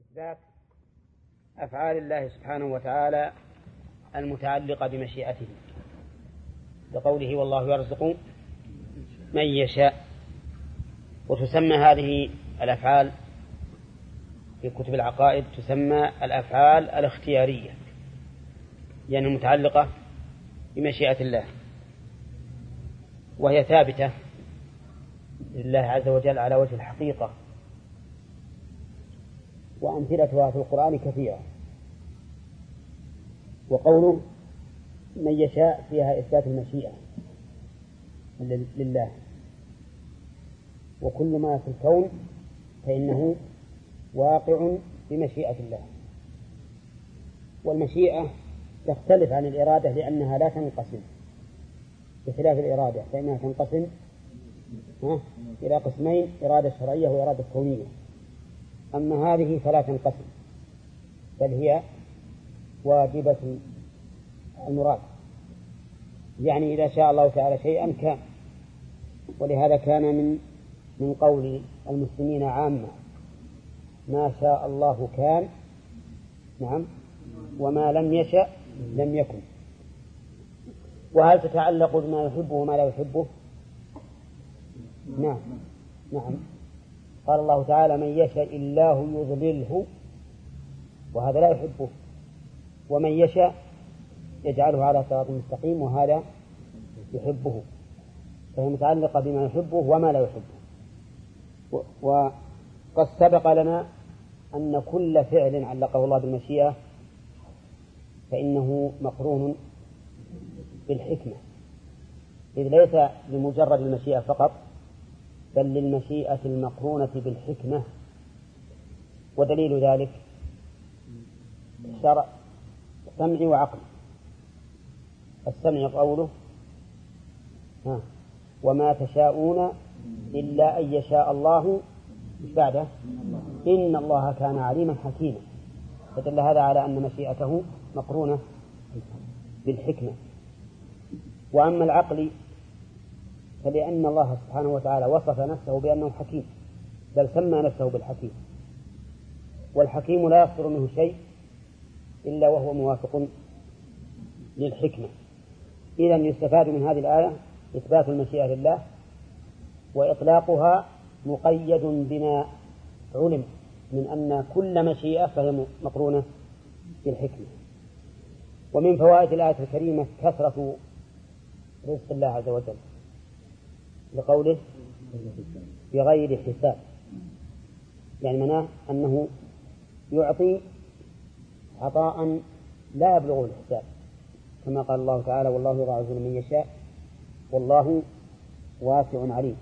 إثبات أفعال الله سبحانه وتعالى المتعلقة بمشيئته بقوله والله يرزق من يشاء. وتسمى هذه الأفعال في كتب العقائد تسمى الأفعال الاختيارية يعني متعلقة بمشيئة الله. وهي ثابتة لله عز وجل على وجه الحقيقة. وأمثلتها في القرآن كثيرة. وقوله من يشاء فيها إثبات المشيئة لله وكل ما في الكون فإنه واقع بمشيئة الله. والمشيئة تختلف عن الإرادة لأنها لا تنقسم. بخلاف الإرادة فإنها تنقسم إلى قسمين إرادة شرعية وإرادة كونية. أما هذه فلا تنقسم بل هي واجبة المراد. يعني إذا شاء الله تعالى شيئا كان ولهذا كان من من قول المسلمين عامة ما شاء الله كان نعم وما لم يشأ لم يكن. وهل تتعلق بما يحبه وما لا يحبه؟ نعم نعم. قال الله تعالى من يشاء الله يضلله وهذا لا يحبه. ومن يشاء يجعله على صراط مستقيم وهذا يحبه. فهي متعلقة بما يحبه وما لا يحبه. وقد سبق لنا أن كل فعل علقه الله بالمشيئة فإنه مقرون بالحكمة. إذ ليس لمجرد المشيئة فقط بل للمشيئة المقرونة بالحكمة. ودليل ذلك شرع سمع وعقل. السمع قوله ها وما تشاءون إلا أن يشاء الله. بعده؟ إن الله كان عليما حكيما. فدل هذا على أن مشيئته مقرونة بالحكمة. وأما العقل فلأن الله سبحانه وتعالى وصف نفسه بأنه حكيم بل سمى نفسه بالحكيم. والحكيم لا يصدر منه شيء إلا وهو موافق للحكمة. إذا يستفاد من هذه الآية إثبات المشيئة لله وإطلاقها مقيد بما علم من أن كل مشيئة فهي مقرونة بالحكمة. ومن فوائد الآية الكريمة كثرة رزق الله عز وجل. لقوله بغير حساب. يعني معناه أنه يعطي عطاء لا يبلغ الحساب. كما قال الله تعالى والله يضاعف من يشاء والله واسع عليم.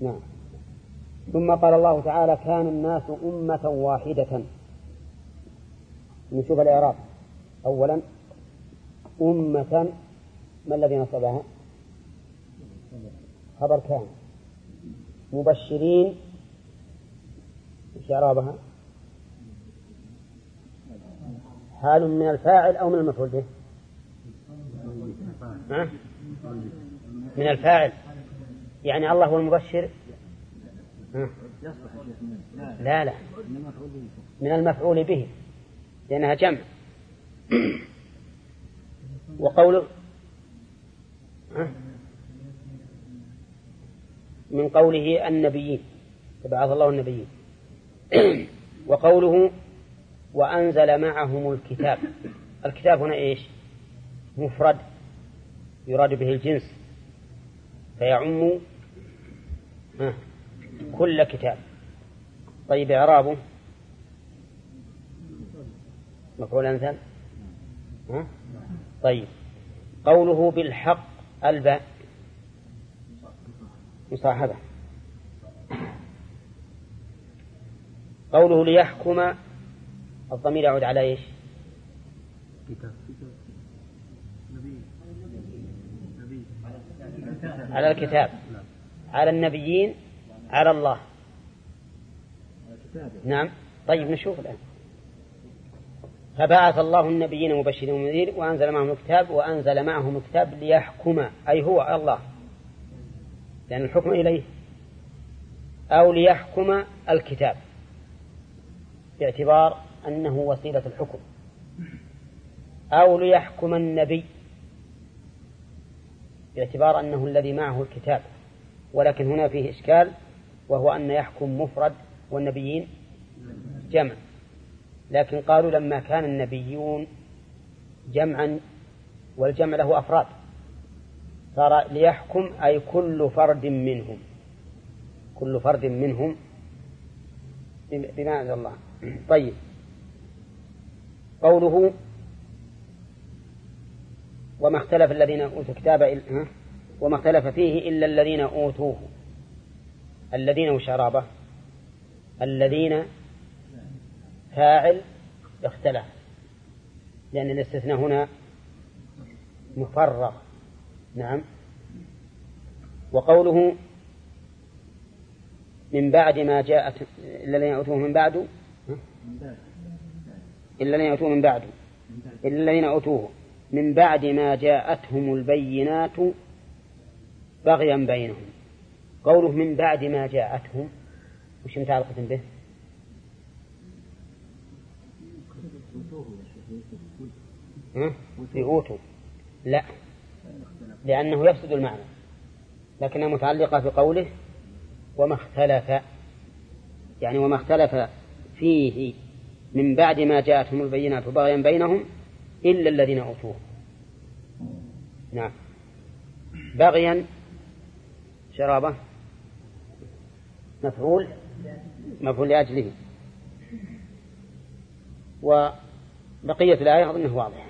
نعم. ثم قال الله تعالى كان الناس أمة واحدة. نشوف الإعراب. أولا أمة ما الذي نصبها؟ خبر كان. مبشرين. إيش إعرابها حال من الفاعل أو من المفعول به؟ من الفاعل. يعني الله هو المبشر؟ لا لا. من المفعول به. لأنها جمع. وقوله من قوله النبيين. فبعث الله النبيين. وقوله وأنزل معهم الكتاب. الكتاب هنا إيش؟ مفرد يراد به الجنس. فيعم كل كتاب. طيب إعرابه مفعول أمثل طيب. قوله بالحق الباء مصاحبة. قوله ليحكم الضمير يعود على إيش؟ على الكتاب. على النبيين على الله. نعم. طيب نشوف الآن. فبعث الله النبيين مبشرين ومنذرين وأنزل معهم الكتاب وأنزل معهم الكتاب ليحكم أي هو الله. لأن الحكم إليه أو ليحكم الكتاب باعتبار أنه وسيلة الحكم أو ليحكم النبي باعتبار أنه الذي معه الكتاب ولكن هنا فيه إشكال وهو أن يحكم مفرد والنبيين جمع لكن قالوا لما كان النبيون جمعا والجمع له أفراد ليحكم أي كل فرد منهم. كل فرد منهم. بما أنزل الله؟ طيب. قوله وما اختلف الذين أوتوا الكتاب وما اختلف فيه إلا الذين أوتوه. الذين وشرابة الذين فاعل اختلف لأن الاستثناء هنا مفرغ. نعم. وقوله من بعد ما جاءت إلا الذين أوتوه من بعد؟ إلا الذين أوتوه من بعد. إلا الذين أوتوه من بعد ما جاءتهم البينات بغيا بينهم. قوله من بعد ما جاءتهم وش متعلقة به؟ في أوتوا لا. لأنه يفسد المعنى لكنها متعلقة بقوله وما اختلف يعني وما اختلف فيه من بعد ما جاءتهم البينات بغيا بينهم إلا الذين أوتوه. نعم. بغيا شرابة مفعول مفعول لأجله. وبقية الآية أظنه واضح.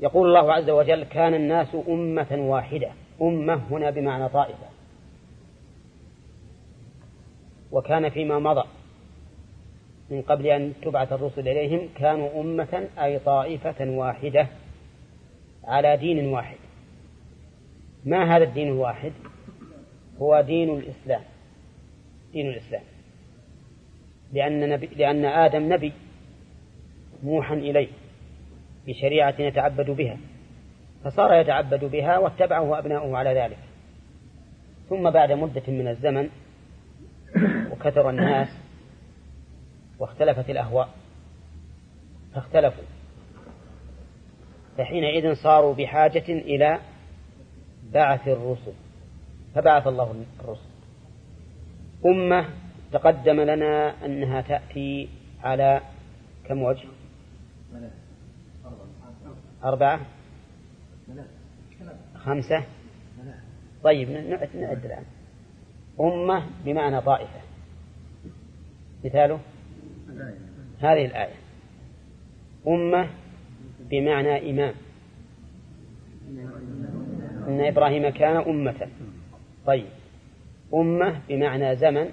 يقول الله عز وجل كان الناس أمة واحدة. أمة هنا بمعنى طائفة. وكان فيما مضى من قبل أن تبعث الرسل إليهم كانوا أمة أي طائفة واحدة على دين واحد. ما هذا الدين الواحد؟ هو دين الإسلام. دين الإسلام. لأن, نبي لأن آدم نبي موحى إليه. بشريعة يتعبد بها فصار يتعبد بها واتبعه أبناؤه على ذلك. ثم بعد مدة من الزمن وكثر الناس واختلفت الأهواء فاختلفوا. فحينئذ صاروا بحاجة إلى بعث الرسل فبعث الله الرسل. أمة تقدم لنا أنها تأتي على كم وجه؟ أربعة؟ خمسة؟ طيب نعد نعد الآن. أمة بمعنى طائفة. مثاله؟ هذه الآية. أمة بمعنى إمام. إن إبراهيم كان أمة. طيب. أمة بمعنى زمن.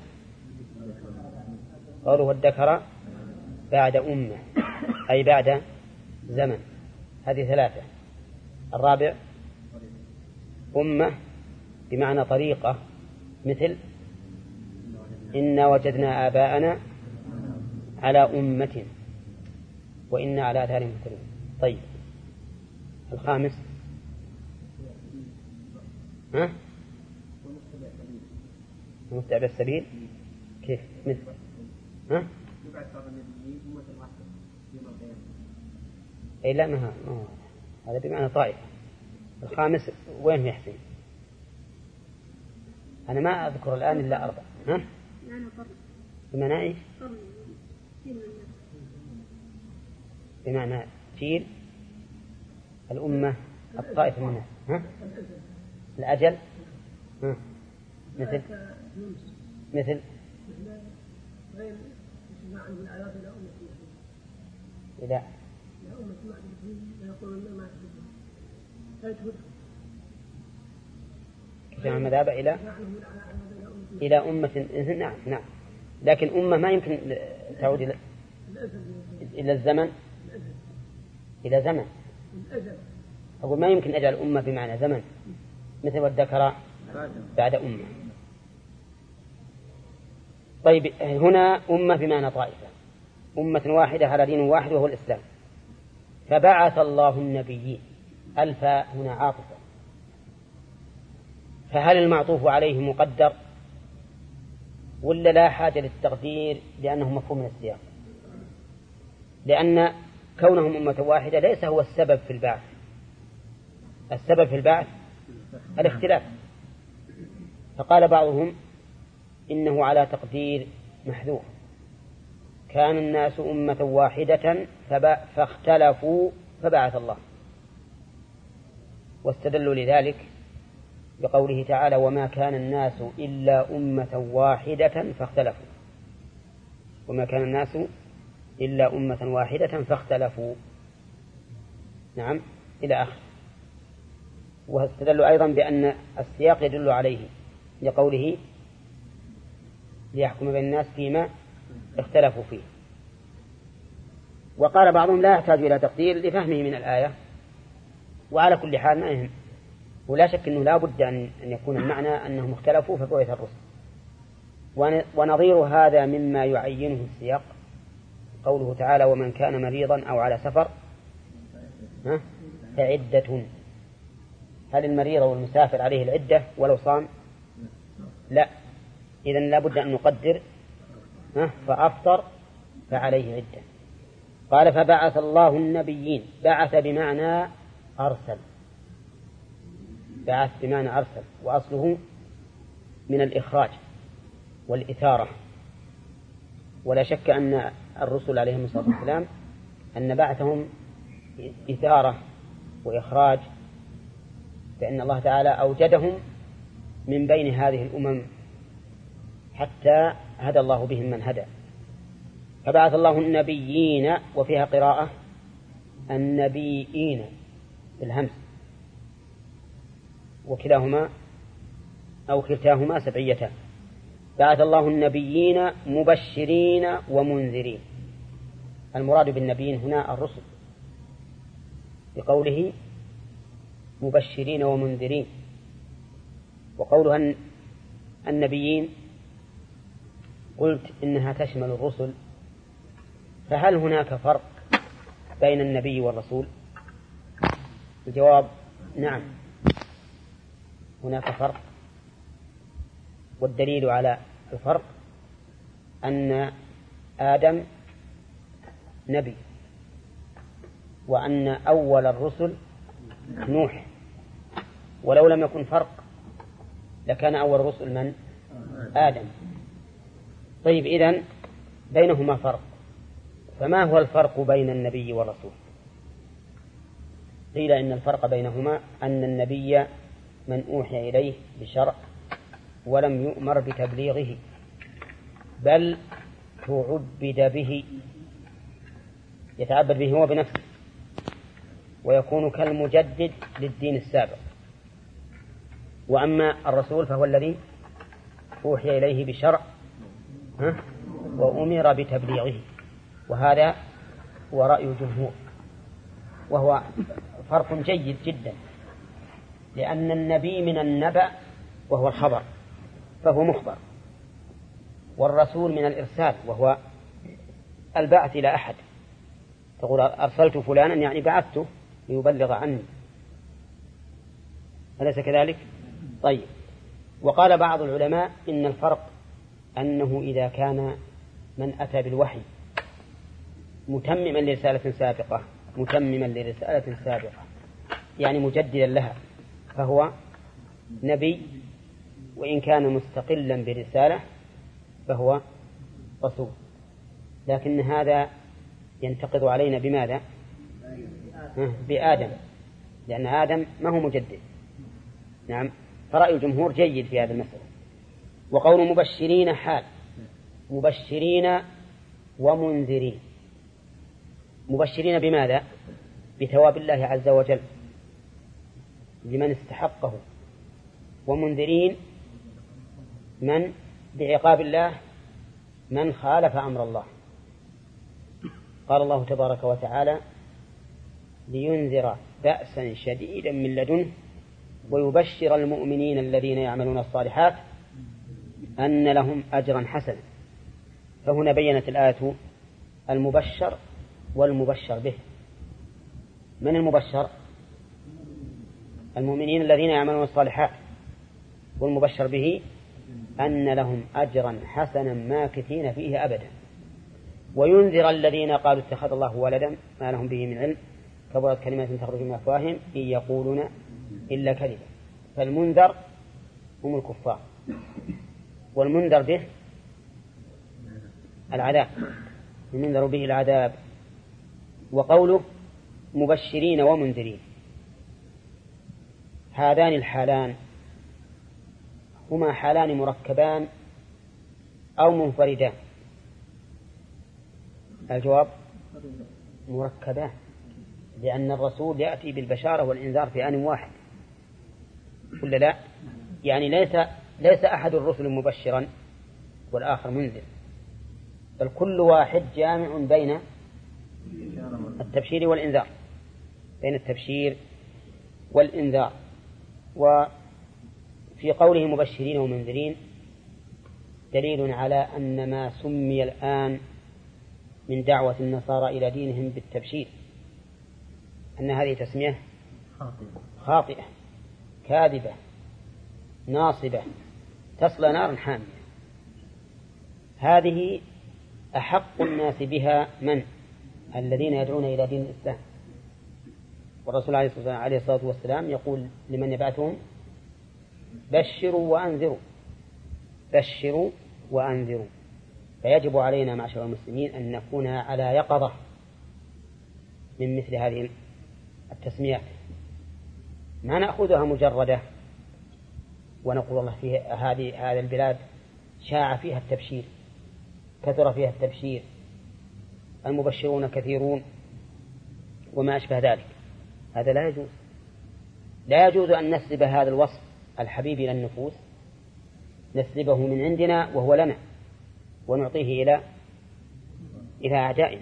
قوله الذكر بعد أمة أي بعد زمن. هذه ثلاثة. الرابع أمة بمعنى طريقة مثل إنا وجدنا آباءنا على أمة وإنا على آثارهم مهتدون طيب. الخامس. ها؟ متبع السبيل كيف؟ مثل. ها؟ أي لا ما هو هذا بمعنى طائفة. الخامس وين يحسن أنا ما أذكر الآن إلا أربع ها؟ بمعنى إيش؟ بمعنى جيل الأمة الطائفة منها. ها؟ الأجل. ها؟ مثل. مثل. إلى جمع المذهب إلى إلى أمة نعم نعم. لكن أمة ما يمكن تعود إلى إلى الزمن؟ إلى زمن. أقول ما يمكن أجعل أمة بمعنى زمن. مثل والذكر بعد أمة. طيب هنا أمة بمعنى طائفة. أمة واحدة على دين واحد وهو الإسلام. فبعث الله النبيين. الفاء هنا عاطفة. فهل المعطوف عليه مقدر؟ ولا لا حاجة للتقدير لأنه مفهوم من السياق؟ لأن كونهم أمة واحدة ليس هو السبب في البعث. السبب في البعث الاختلاف. فقال بعضهم إنه على تقدير محذوف. كان الناس أمة واحدة فاختلفوا فبعث الله. واستدلوا لذلك بقوله تعالى وما كان الناس إلا أمة واحدة فاختلفوا. وما كان الناس إلا أمة واحدة فاختلفوا. نعم إلى آخر. واستدلوا أيضا بأن السياق يدل عليه لقوله ليحكم بين الناس فيما اختلفوا فيه. وقال بعضهم لا يحتاج إلى تقدير لفهمه من الآية. وعلى كل حال ما يهم. ولا شك أنه لا بد أن يكون المعنى أنهم اختلفوا فبعث الرسل. ونظير هذا مما يعينه السياق. قوله تعالى ومن كان مريضا أو على سفر فعدة. هل المريض أو المسافر عليه العدة ولو صام؟ لا. إذا لابد أن نقدر فأفطر فعليه عدة. قال فبعث الله النبيين. بعث بمعنى أرسل. بعث بمعنى أرسل. وأصله من الإخراج والإثارة. ولا شك أن الرسل عليهم الصلاة والسلام أن بعثهم إثارة وإخراج. فإن الله تعالى أوجدهم من بين هذه الأمم حتى هدى الله بهم من هدى. فبعث الله النبيين وفيها قراءة النبيين بالهمس. وكلاهما أو كلتاهما سبعيتان. بعث الله النبيين مبشرين ومنذرين. المراد بالنبيين هنا الرسل. بقوله مبشرين ومنذرين. وقولها النبيين قلت إنها تشمل الرسل فهل هناك فرق بين النبي والرسول؟ الجواب نعم هناك فرق والدليل على الفرق أن آدم نبي وأن أول الرسل نوح. ولو لم يكن فرق لكان أول الرسل من؟ آدم. طيب إذن بينهما فرق. فما هو الفرق بين النبي والرسول؟ قيل إن الفرق بينهما أن النبي من أوحي إليه بشرع ولم يؤمر بتبليغه بل تعبد به يتعبد به هو بنفسه ويكون كالمجدد للدين السابق. وأما الرسول فهو الذي أوحي إليه بشرع وأمر بتبليغه. وهذا هو رأي الجمهور. وهو فرق جيد جدا. لأن النبي من النبأ وهو الخبر فهو مخبر. والرسول من الإرسال وهو البعث إلى أحد. تقول أرسلت فلانا؟ يعني بعثته ليبلغ عني. أليس كذلك؟ طيب. وقال بعض العلماء إن الفرق أنه إذا كان من أتى بالوحي متمما لرسالة سابقة متمما لرسالة سابقة يعني مجددا لها فهو نبي وإن كان مستقلا برسالة فهو رسول. لكن هذا ينتقض علينا بماذا؟ بآدم. لأن آدم ما هو مجدد. نعم. فرأي الجمهور جيد في هذا المسألة. وقول مبشرين حال. مبشرين ومنذرين. مبشرين بماذا؟ بثواب الله عز وجل. لمن استحقه. ومنذرين من؟ بعقاب الله من خالف أمر الله. قال الله تبارك وتعالى لينذر بأسا شديدا من لدنه ويبشر المؤمنين الذين يعملون الصالحات أن لهم أجرا حسنا. فهنا بينت الآية المبشر والمبشر به. من المبشر؟ المؤمنين الذين يعملون الصالحات. والمبشر به أن لهم أجرا حسنا ماكثين فيه أبدا. وينذر الذين قالوا اتخذ الله ولدا ما لهم به من علم. كبرت كلمة تخرج من أفواههم إن يقولون إلا كذبا. فالمنذر هم الكفار. والمنذر به العذاب. المنذر به العذاب. وقوله مبشرين ومنذرين. هذان الحالان هما حالان مركبان أو منفردان. الجواب مركبان لأن الرسول يأتي بالبشارة والإنذار في آن واحد. ولا لا؟ يعني ليس ليس أحد الرسل مبشرا والآخر منذر بل كل واحد جامع بين التبشير والإنذار بين التبشير والإنذار. وفي قوله مبشرين ومنذرين دليل على أن ما سمي الآن من دعوة النصارى إلى دينهم بالتبشير أن هذه تسمية خاطئة كاذبة ناصبة. تصلى نارا حامية. هذه أحق الناس بها من؟ الذين يدعون إلى دين الإسلام. والرسول عليه الصلاة والسلام يقول لمن يبعثهم؟ بشروا وأنذروا. بشروا وأنذروا. فيجب علينا معشر المسلمين أن نكون على يقظة من مثل هذه التسميات. ما نأخذها مجردة؟ ونقول الله في هذه هذه البلاد شاع فيها التبشير كثر فيها التبشير المبشرون كثيرون وما أشبه ذلك. هذا لا يجوز. لا يجوز أن نسلب هذا الوصف الحبيب إلى النفوس نسلبه من عندنا وهو لنا ونعطيه إلى إلى أعدائنا.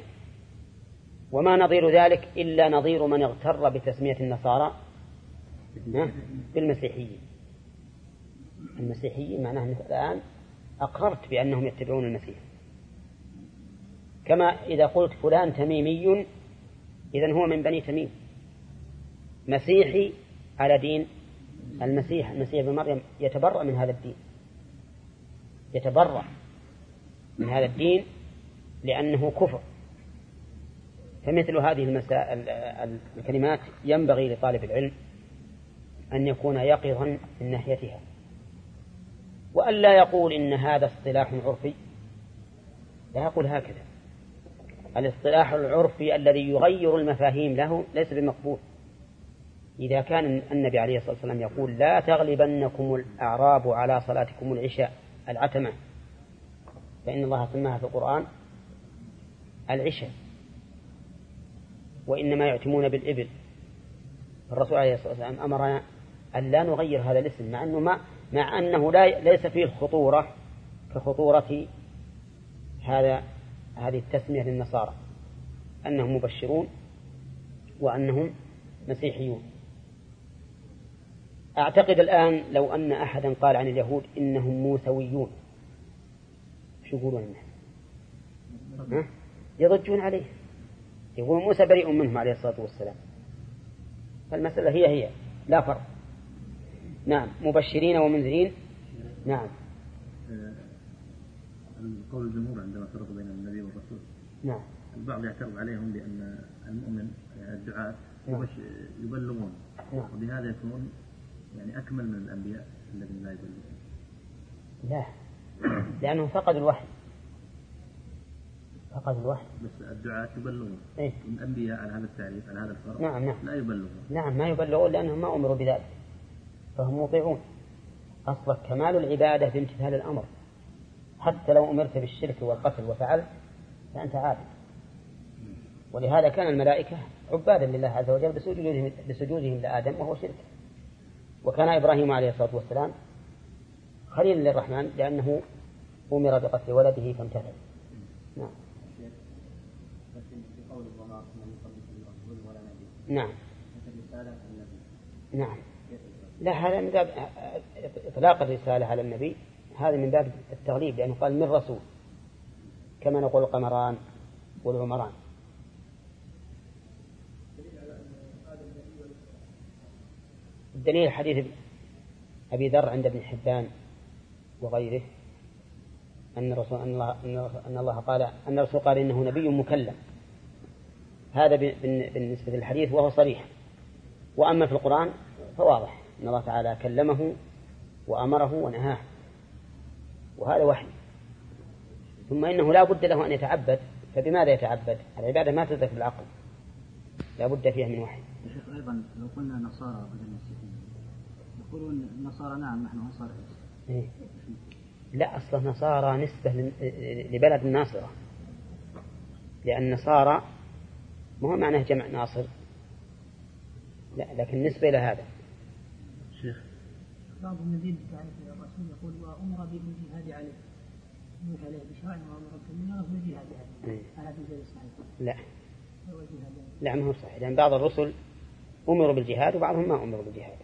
وما نظير ذلك إلا نظير من اغتر بتسمية النصارى بالمسيحيين. المسيحيين معناه أنك الآن أقررت بأنهم يتبعون المسيح. كما إذا قلت فلان تميمي إذن هو من بني تميم. مسيحي على دين المسيح المسيح ابن مريم يتبرأ من هذا الدين. يتبرأ من هذا الدين لأنه كفر. فمثل هذه المسائل الكلمات ينبغي لطالب العلم أن يكون يقظا من ناحيتها. وأن لا يقول إن هذا اصطلاح عرفي. لا يقول هكذا. الاصطلاح العرفي الذي يغير المفاهيم له ليس بمقبول. إذا كان النبي عليه الصلاة والسلام يقول لا تغلبنكم الأعراب على صلاتكم العشاء العتمة. فإن الله سماها في القرآن العشاء. وإنما يعتمون بالإبل. الرسول عليه الصلاة والسلام أمرنا أن لا نغير هذا الاسم مع أنه ما مع أنه لا ليس فيه الخطورة كخطورة هذا هذه التسمية للنصارى أنهم مبشرون وأنهم مسيحيون. أعتقد الآن لو أن أحدا قال عن اليهود إنهم موسويون شو يقولون الناس يضجون عليه. يقول موسى بريء منهم عليه الصلاة والسلام. فالمسألة هي هي لا فرق. نعم. مبشرين ومنذرين؟ نعم. قول الجمهور عندما فرقوا بين النبي والرسول. نعم. البعض يعترض عليهم بأن المؤمن يعني الدعاة نعم. يبلغون. نعم. وبهذا يكون يعني أكمل من الأنبياء الذين لا يبلغون. لا. لأنهم فقدوا الوحي. فقدوا الوحي. بس الدعاة يبلغون. إيه؟ الأنبياء على هذا التعريف على هذا الفرق نعم نعم. لا يبلغون. نعم ما يبلغون لأنهم ما أمروا بذلك. فهم مطيعون. أصلك كمال العبادة بامتثال الأمر. حتى لو أمرت بالشرك والقتل وفعلت فأنت عابد. ولهذا كان الملائكة عبادا لله عز وجل بسجودهم, بسجودهم لآدم وهو شرك. وكان إبراهيم عليه الصلاة والسلام خليلا للرحمن لأنه أمر بقتل ولده فامتثل. نعم. نعم. نعم. لا هذا من باب إطلاق الرسالة على النبي. هذا من باب التغليب لأنه قال من رسول كما نقول القمران والعمران. الدليل حديث أبي ذر عند ابن حبان وغيره أن الرسول أن الله أن الله قال أن الرسول قال إنه نبي مكلم. هذا بالنسبة للحديث وهو صريح. وأما في القرآن فواضح. أن الله تعالى كلمه وأمره ونهاه. وهذا وحي. ثم إنه لا بد له أن يتعبد. فبماذا يتعبد؟ العبادة ما تدرك بالعقل. لا بد فيها من وحي. أيضا لو قلنا نصارى بدل المسيحيين يقولون النصارى نعم نحن أنصار إيه؟ لا أصلا نصارى نسبة لبلد الناصرة لأن نصارى ما هو معناه جمع ناصر؟ لا لكن نسبة إلى هذا. بعض النبي الرسول يقول وأمر بالجهاد عليه. نوح عليه بشرع وأمر بالجهاد عليه. هل هذا غير صحيح؟ لا. لا ما هو صحيح لأن بعض الرسل أمروا بالجهاد وبعضهم ما أمروا بالجهاد.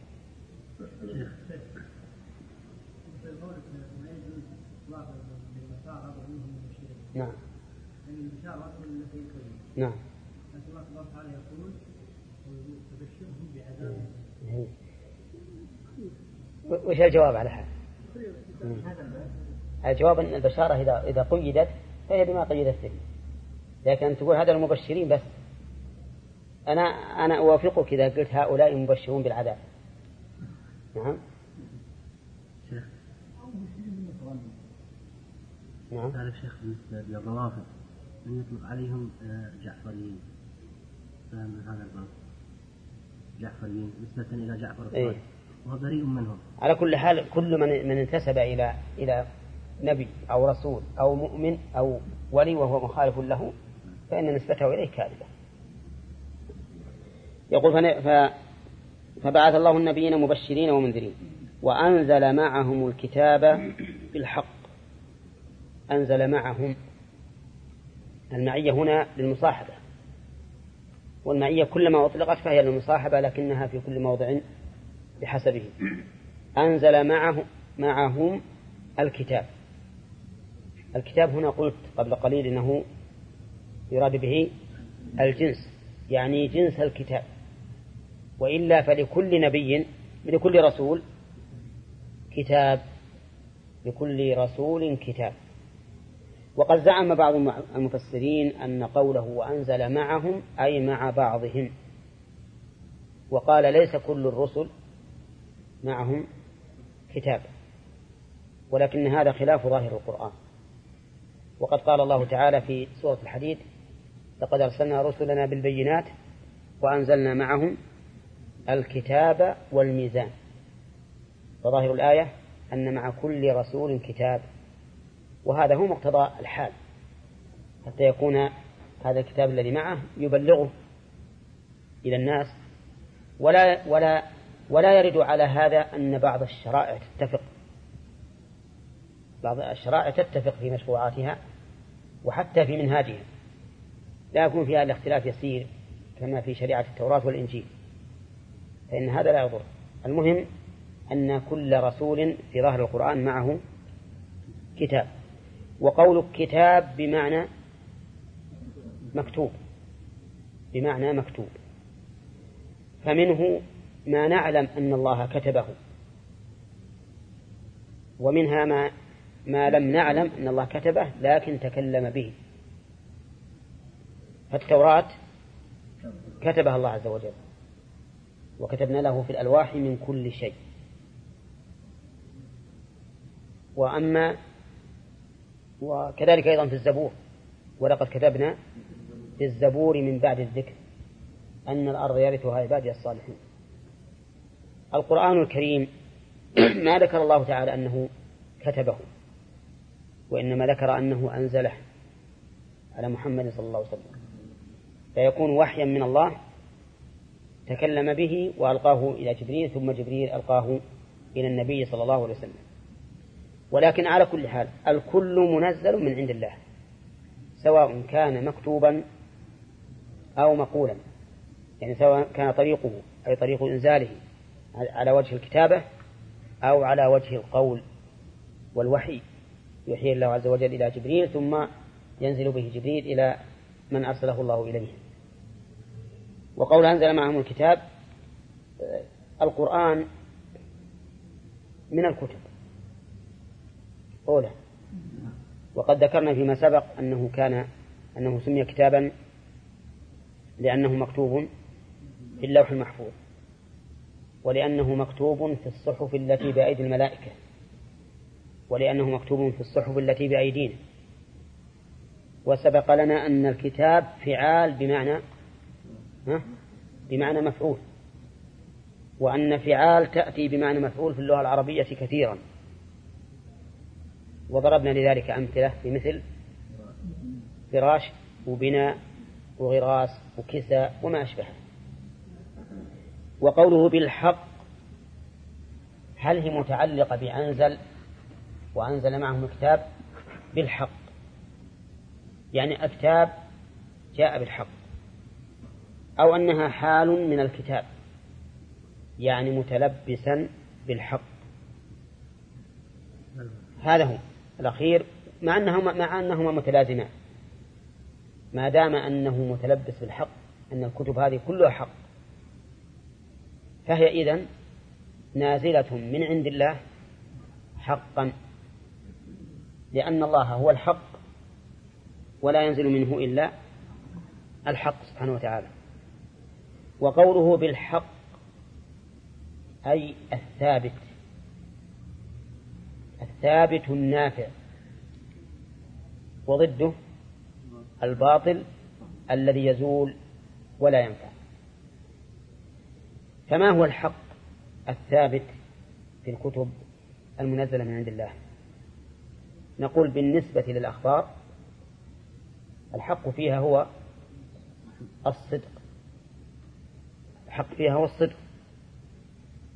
نعم. نعم. الله تبارك وتعالى يقول ويبشرهم بعذاب وش الجواب على هذا؟ الجواب أن البشارة إذا إذا قيدت فهي بما قيدت به لكن تقول هذا المبشرين بس. أنا أنا أوافقك إذا قلت هؤلاء مبشرون بالعذاب. نعم؟ نعم؟ هذا الشيخ بالنسبة للروافض أن يطلق عليهم آه، جعفريين. فهم هذا الباب؟ جعفريين نسبة إلى جعفر الصادق. إيه؟ منهم. على كل حال كل من من انتسب إلى إلى نبي أو رسول أو مؤمن أو ولي وهو مخالف له فإن نسبته إليه كاذبة. يقول ف... فبعث الله النبيين مبشرين ومنذرين وأنزل معهم الكتاب بالحق. أنزل معهم المعية هنا للمصاحبة والمعية كلما أطلقت فهي للمصاحبة لكنها في كل موضع بحسبه. أنزل معه معهم الكتاب. الكتاب هنا قلت قبل قليل أنه يراد به الجنس يعني جنس الكتاب. وإلا فلكل نبي لكل رسول كتاب لكل رسول كتاب. وقد زعم بعض المفسرين أن قوله وأنزل معهم أي مع بعضهم. وقال ليس كل الرسل معهم كتاب ولكن هذا خلاف ظاهر القرآن. وقد قال الله تعالى في سورة الحديد لقد أرسلنا رسلنا بالبينات وأنزلنا معهم الكتاب والميزان وظاهر الآية أن مع كل رسول كتاب وهذا هو مقتضى الحال حتى يكون هذا الكتاب الذي معه يبلغه إلى الناس ولا ولا ولا يرد على هذا أن بعض الشرائع تتفق. بعض الشرائع تتفق في مشروعاتها وحتى في منهاجها. لا يكون فيها الاختلاف يسير كما في شريعة التوراة والإنجيل. فإن هذا لا يضر. المهم أن كل رسول في ظاهر القرآن معه كتاب. وقول كتاب بمعنى مكتوب. بمعنى مكتوب. فمنه ما نعلم أن الله كتبه. ومنها ما ما لم نعلم أن الله كتبه لكن تكلم به. فالتوراة كتبها الله عز وجل. وكتبنا له في الألواح من كل شيء. وأما وكذلك أيضا في الزبور. ولقد كتبنا في الزبور من بعد الذكر أن الأرض يرثها عبادي الصالحين القرآن الكريم ما ذكر الله تعالى أنه كتبه وإنما ذكر أنه أنزله على محمد صلى الله عليه وسلم. فيكون وحيا من الله تكلم به وألقاه إلى جبريل ثم جبريل ألقاه إلى النبي صلى الله عليه وسلم. ولكن على كل حال الكل منزل من عند الله سواء كان مكتوبا أو مقولا. يعني سواء كان طريقه أي طريق إنزاله. على وجه الكتابة أو على وجه القول والوحي. يوحي الله عز وجل إلى جبريل ثم ينزل به جبريل إلى من أرسله الله إليه. وقول أنزل معهم الكتاب القرآن من الكتب. أولى. وقد ذكرنا فيما سبق أنه كان أنه سمي كتابا لأنه مكتوب في اللوح المحفوظ. ولأنه مكتوب في الصحف التي بأيدي الملائكة. ولأنه مكتوب في الصحف التي بأيدينا. وسبق لنا أن الكتاب فعال بمعنى؟ بمعنى مفعول. وأن فعال تأتي بمعنى مفعول في اللغة العربية كثيرا. وضربنا لذلك أمثلة بمثل فراش وبناء وغراس وكساء وما أشبهه. وقوله بالحق هل هي متعلقة بأنزل وأنزل معهم الكتاب؟ بالحق. يعني الكتاب جاء بالحق أو أنها حال من الكتاب يعني متلبسا بالحق. هذا هو الأخير مع أنهما مع أنهما متلازمان. ما دام أنه متلبس بالحق أن الكتب هذه كلها حق. فهي إذن نازلة من عند الله حقا لأن الله هو الحق ولا ينزل منه إلا الحق سبحانه وتعالى. وقوله بالحق أي الثابت الثابت النافع وضده الباطل الذي يزول ولا ينفع. فما هو الحق الثابت في الكتب المنزلة من عند الله؟ نقول بالنسبة للأخبار الحق فيها هو الصدق. الحق فيها هو الصدق.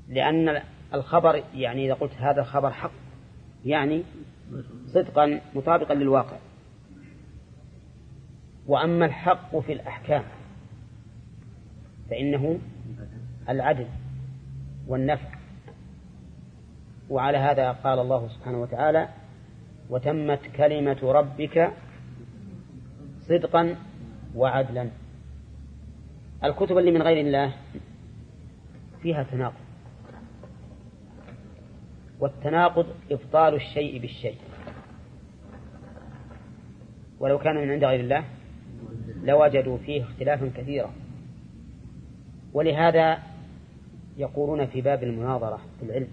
لأن الخبر يعني إذا قلت هذا الخبر حق يعني صدقا مطابقا للواقع. وأما الحق في الأحكام فإنه العدل والنفع. وعلى هذا قال الله سبحانه وتعالى وتمت كلمة ربك صدقا وعدلا. الكتب اللي من غير الله فيها تناقض. والتناقض إبطال الشيء بالشيء. ولو كان من عند غير الله لوجدوا فيه اختلافا كثيرا. ولهذا يقولون في باب المناظرة في العلم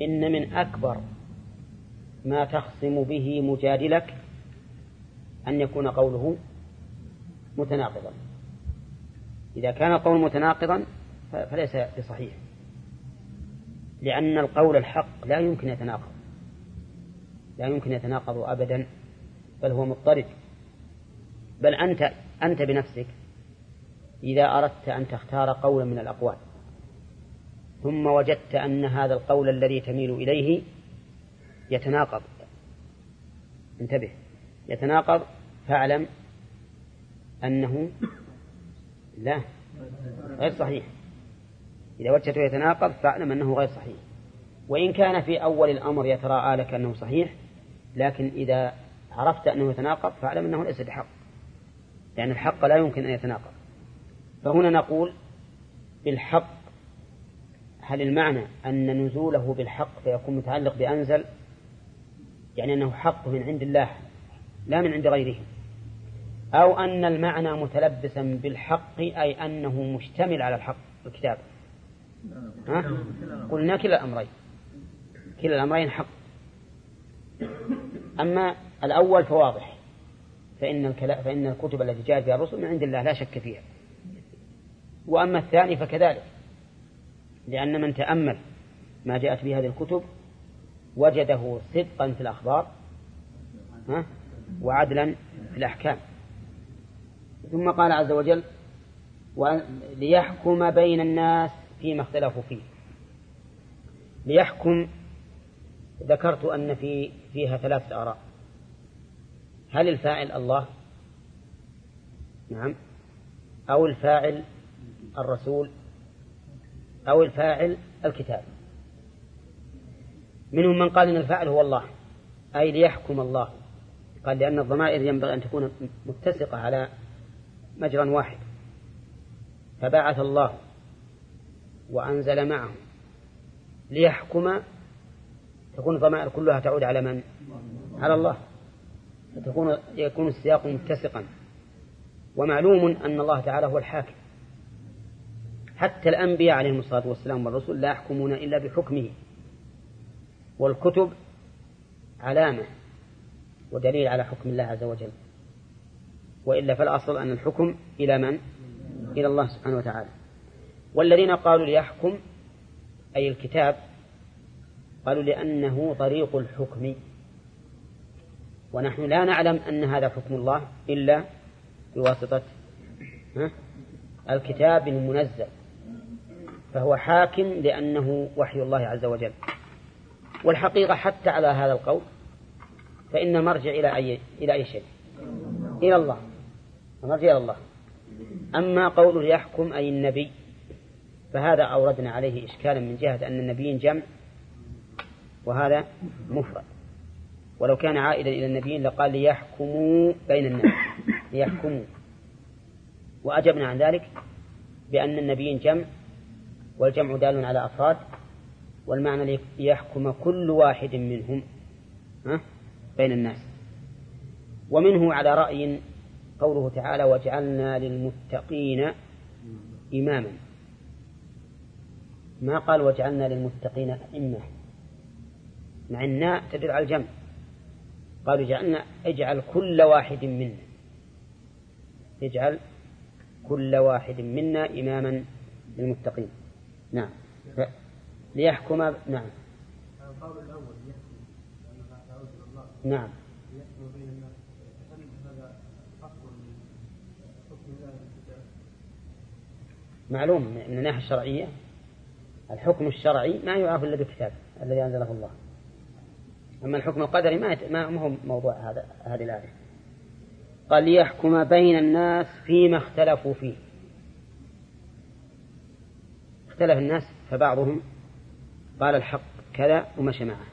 إن من أكبر ما تخصم به مجادلك أن يكون قوله متناقضا. إذا كان القول متناقضا فليس بصحيح لأن القول الحق لا يمكن يتناقض لا يمكن يتناقض أبدا بل هو مضطرد. بل أنت أنت بنفسك إذا أردت أن تختار قولا من الأقوال. ثم وجدت أن هذا القول الذي تميل إليه يتناقض. انتبه. يتناقض فاعلم أنه لا غير صحيح. إذا وجدته يتناقض فاعلم أنه غير صحيح. وإن كان في أول الأمر يتراءى لك أنه صحيح لكن إذا عرفت أنه يتناقض فاعلم أنه ليس بحق. لأن الحق لا يمكن أن يتناقض. فهنا نقول بالحق هل المعنى أن نزوله بالحق فيكون متعلق بأنزل؟ يعني أنه حق من عند الله لا من عند غيره. أو أن المعنى متلبسا بالحق أي أنه مشتمل على الحق الكتاب. ها؟ قلنا كلا الأمرين. كلا الأمرين حق. أما الأول فواضح. فإن, فإن الكتب التي جاءت بها الرسل من عند الله لا شك فيها. وأما الثاني فكذلك. لأن من تأمل ما جاءت به هذه الكتب وجده صدقا في الأخبار ها؟ وعدلا في الأحكام. ثم قال عز وجل ليحكم بين الناس فيما اختلفوا فيه. ليحكم ذكرت أن في فيها ثلاثة آراء. هل الفاعل الله؟ نعم. أو الفاعل الرسول أو الفاعل الكتاب. منهم من قال إن الفاعل هو الله أي ليحكم الله. قال لأن الضمائر ينبغي أن تكون متسقة على مجرى واحد. فبعث الله وأنزل معه ليحكم تكون الضمائر كلها تعود على من؟ على الله. فتكون يكون السياق متسقا. ومعلوم أن الله تعالى هو الحاكم. حتى الأنبياء عليهم الصلاة والسلام والرسل لا يحكمون إلا بحكمه. والكتب علامة ودليل على حكم الله عز وجل. وإلا فالأصل أن الحكم إلى من؟ إلى الله سبحانه وتعالى. والذين قالوا ليحكم أي الكتاب قالوا لأنه طريق الحكم. ونحن لا نعلم أن هذا حكم الله إلا بواسطة الكتاب المنزل. فهو حاكم لأنه وحي الله عز وجل. والحقيقة حتى على هذا القول فإن المرجع إلى أي إلى أي شيء؟ إلى الله. المرجع إلى الله. أما قول يحكم أي النبي فهذا أوردنا عليه إشكالا من جهة أن النبيين جمع وهذا مفرد. ولو كان عائدا إلى النبيين لقال ليحكموا بين الناس. ليحكموا. وأجبنا عن ذلك بأن النبيين جمع والجمع دال على أفراد والمعنى ليحكم كل واحد منهم بين الناس. ومنه على رأي قوله تعالى وجعلنا للمتقين إماما. ما قال وجعلنا للمتقين أئمة مع الناء تدل على الجمع. قالوا جعلنا اجعل كل واحد منا. اجعل كل واحد منا إماما للمتقين. نعم. ليحكم نعم. القول الأول نعم. يحكم بين الناس. هل هذا معلوم من الناحية الشرعية الحكم الشرعي ما يعرف إلا بكتاب الذي أنزله الله. أما الحكم القدري ما ما هو موضوع هذا هذه الآية. قال ليحكم بين الناس فيما اختلفوا فيه. اختلف الناس فبعضهم قال الحق كذا ومشى معه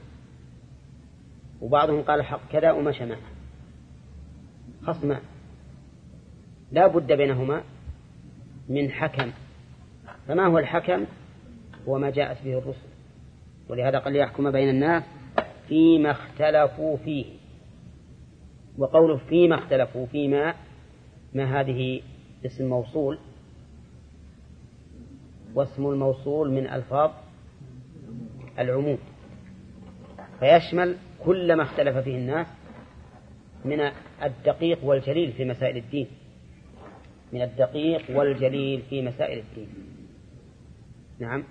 وبعضهم قال الحق كذا ومشى معه خصمان لا بد بينهما من حكم. فما هو الحكم؟ هو ما جاءت به الرسل. ولهذا قال ليحكم بين الناس فيما اختلفوا فيه. وقوله فيما اختلفوا فيما ما هذه اسم موصول؟ واسم الموصول من ألفاظ العموم. فيشمل كل ما اختلف فيه الناس من الدقيق والجليل في مسائل الدين. من الدقيق والجليل في مسائل الدين. نعم.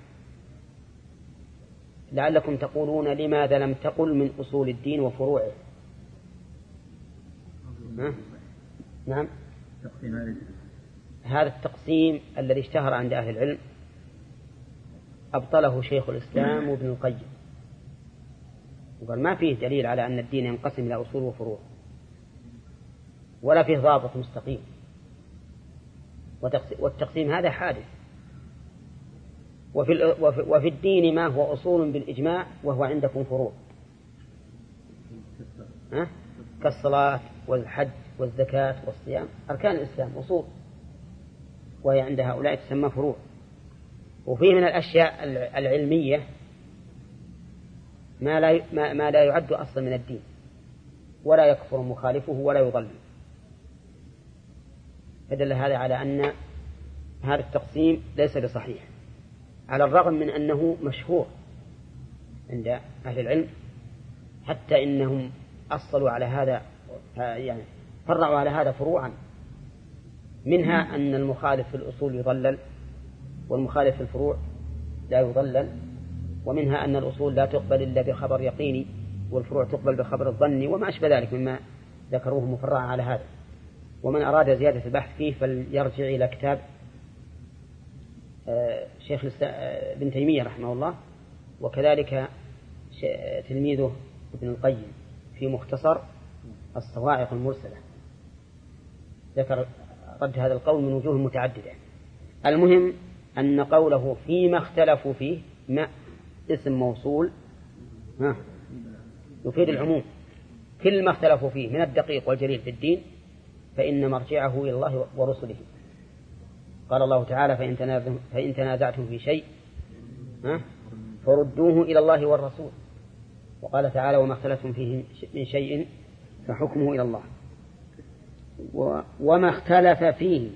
لعلكم تقولون لماذا لم تقل من أصول الدين وفروعه؟ نعم. هذا التقسيم الذي اشتهر عند أهل العلم أبطله شيخ الإسلام وابن القيم. وقال ما فيه دليل على أن الدين ينقسم إلى أصول وفروع ولا فيه ضابط مستقيم. والتقسيم هذا حادث. وفي, وفي الدين ما هو أصول بالإجماع وهو عندكم فروع؟ كالصلاة والحج والزكاة والصيام. أركان الإسلام أصول وهي عند هؤلاء تسمى فروع. وفيه من الأشياء العلمية ما لا ما لا يعد أصلا من الدين ولا يكفر مخالفه ولا يضل فدل هذا على أن هذا التقسيم ليس بصحيح على الرغم من أنه مشهور عند أهل العلم حتى إنهم أصلوا على هذا يعني فرعوا على هذا فروعا منها أن المخالف في الأصول يضلل والمخالف في الفروع لا يضلل ومنها أن الأصول لا تقبل إلا بخبر يقيني والفروع تقبل بخبر الظني وما أشبه ذلك مما ذكروه مفرعا على هذا. ومن أراد زيادة البحث فيه فليرجع إلى كتاب آه، شيخ آه، ابن تيمية رحمه الله وكذلك تلميذه ابن القيم في مختصر الصواعق المرسلة. ذكر رد هذا القول من وجوه متعددة. المهم أن قوله فيما اختلفوا فيه ما اسم موصول ها يفيد العموم. كل ما اختلفوا فيه من الدقيق والجليل في الدين فإن مرجعه إلى الله ورسله. قال الله تعالى فإن, تنازعتم في شيء ها فردوه إلى الله والرسول. وقال تعالى وما اختلفتم فيه من شيء فحكمه إلى الله. وما اختلف فيه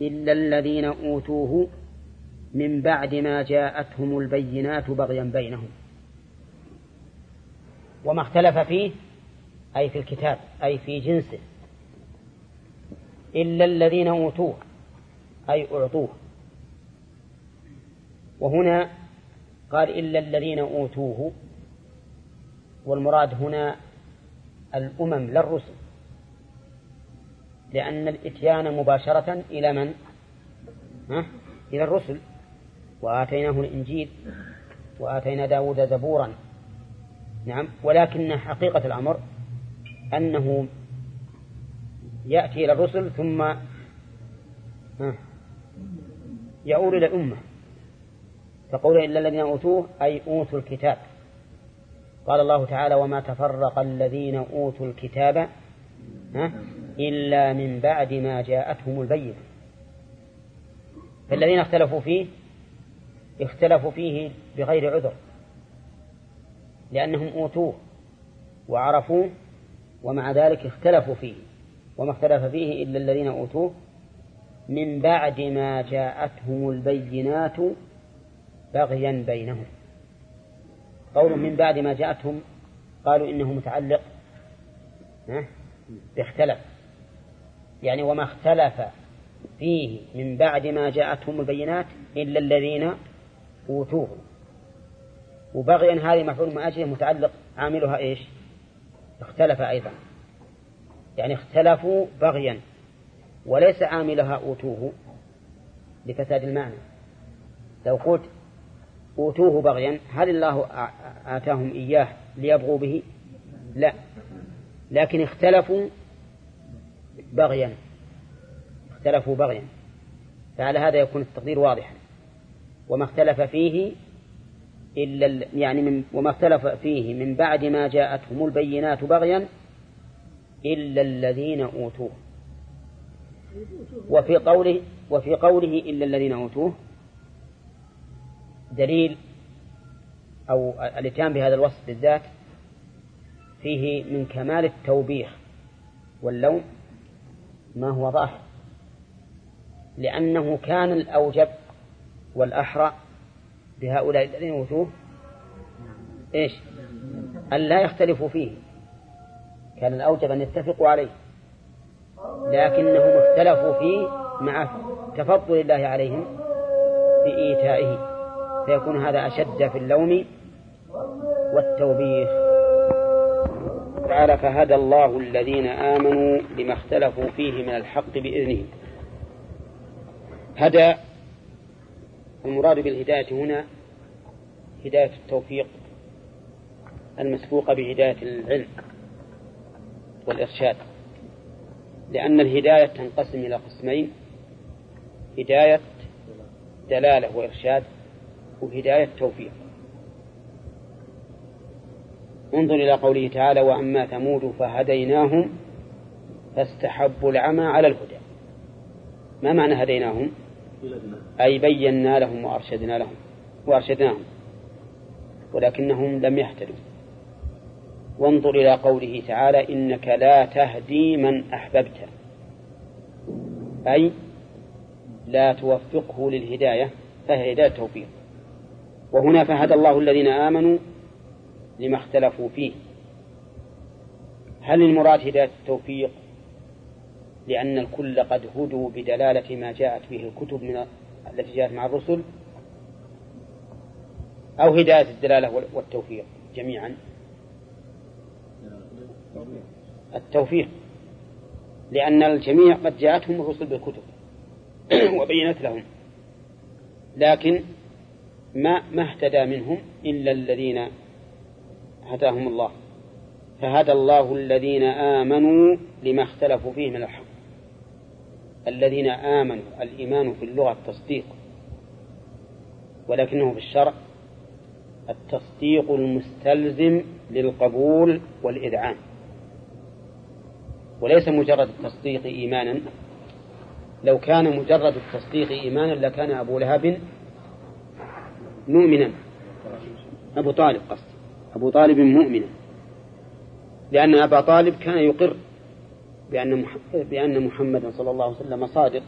إلا الذين أوتوه من بعد ما جاءتهم البينات بغيا بينهم. وما اختلف فيه أي في الكتاب أي في جنسه. إلا الذين أوتوه أي أعطوه. وهنا قال إلا الذين أوتوه والمراد هنا الأمم لا الرسل لأن الإتيان مباشرة إلى من؟ ها؟ إلى الرسل. وآتيناه الإنجيل وآتينا داود زبورا. نعم. ولكن حقيقة الأمر أنه يأتي إلى الرسل ثم يؤول إلى الأمة. فقوله إلا الذين أوتوه أي أوتوا الكتاب. قال الله تعالى وما تفرق الذين أوتوا الكتاب إلا من بعد ما جاءتهم البينة. فالذين اختلفوا فيه اختلفوا فيه بغير عذر لأنهم أوتوه وعرفوه ومع ذلك اختلفوا فيه وما اختلف فيه إلا الذين أوتوه. من بعد ما جاءتهم البينات بغيا بينهم. قول من بعد ما جاءتهم قالوا إنه متعلق باختلف. يعني وما اختلف فيه من بعد ما جاءتهم البينات إلا الذين أوتوه وبغيا هذه مفعول من متعلق عاملها إيش؟ اختلف أيضا. يعني اختلفوا بغيا. وليس عاملها أوتوه لفساد المعنى. لو قلت أوتوه بغيا هل الله آتاهم إياه ليبغوا به؟ لا. لكن اختلفوا بغيا اختلفوا بغيا فعلى هذا يكون التقدير واضحا. وما اختلف فيه إلا يعني من وما اختلف فيه من بعد ما جاءتهم البينات بغيا إلا الذين أوتوه. وفي قوله وفي قوله إلا الذين أوتوه دليل أو الإتيان بهذا الوصف بالذات فيه من كمال التوبيخ واللوم ما هو ظاهر لأنه كان الأوجب والأحرى بهؤلاء الذين أوتوه. إيش؟ أن لا يختلفوا فيه. كان الأوجب أن يتفقوا عليه. لكنهم اختلفوا فيه مع تفضل الله عليهم بإيتائه. فيكون هذا أشد في اللوم والتوبيخ. تعالى فهدى الله الذين آمنوا لما اختلفوا فيه من الحق بإذنه. هدى المراد بالهداية هنا هداية التوفيق المسبوقة بهداية العلم والإرشاد. لأن الهداية تنقسم إلى قسمين هداية دلالة وإرشاد وهداية توفيق. انظر إلى قوله تعالى وأما ثمود فهديناهم فاستحبوا العمى على الهدى. ما معنى هديناهم؟ أي بينا لهم وأرشدنا لهم وأرشدناهم ولكنهم لم يهتدوا. وانظر إلى قوله تعالى إنك لا تهدي من أحببت. أي لا توفقه للهداية فهي هداية توفيق. وهنا فهدى الله الذين آمنوا لما اختلفوا فيه. هل المراد هداية التوفيق؟ لأن الكل قد هدوا بدلالة ما جاءت به الكتب من التي جاءت مع الرسل. أو هداية الدلالة والتوفيق جميعا. التوفيق. لأن الجميع قد جاءتهم الرسل بالكتب وبينت لهم. لكن ما ما اهتدى منهم إلا الذين هداهم الله. فهدى الله الذين آمنوا لما اختلفوا فيه من الحق. الذين آمنوا الإيمان في اللغة التصديق. ولكنه في الشرع التصديق المستلزم للقبول والإذعان. وليس مجرد التصديق إيمانا. لو كان مجرد التصديق إيمانا لكان أبو لهب مؤمنا. أبو طالب قصد أبو طالب مؤمنا لأن أبا طالب كان يقر بأن بأن محمدا صلى الله عليه وسلم صادق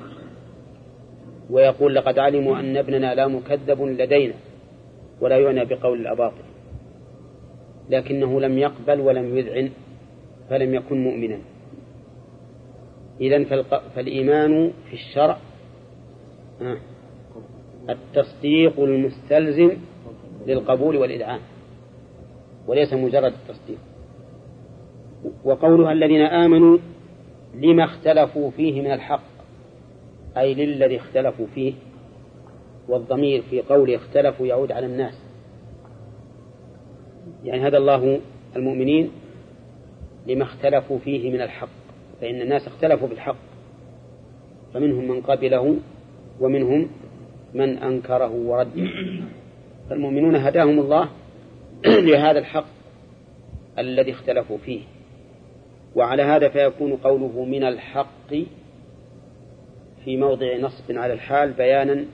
ويقول لقد علموا أن ابننا لا مكذب لدينا ولا يعنى بقول الأباطل لكنه لم يقبل ولم يذعن فلم يكن مؤمنا. إذن فالإيمان في الشرع التصديق المستلزم للقبول والإذعان. وليس مجرد التصديق وقولها الذين آمنوا لما اختلفوا فيه من الحق أي للذي اختلفوا فيه والضمير في قول اختلفوا يعود على الناس. يعني هذا الله المؤمنين لما اختلفوا فيه من الحق فإن الناس اختلفوا بالحق. فمنهم من قبله ومنهم من أنكره ورده. فالمؤمنون هداهم الله لهذا الحق الذي اختلفوا فيه. وعلى هذا فيكون قوله من الحق في موضع نصب على الحال بيانا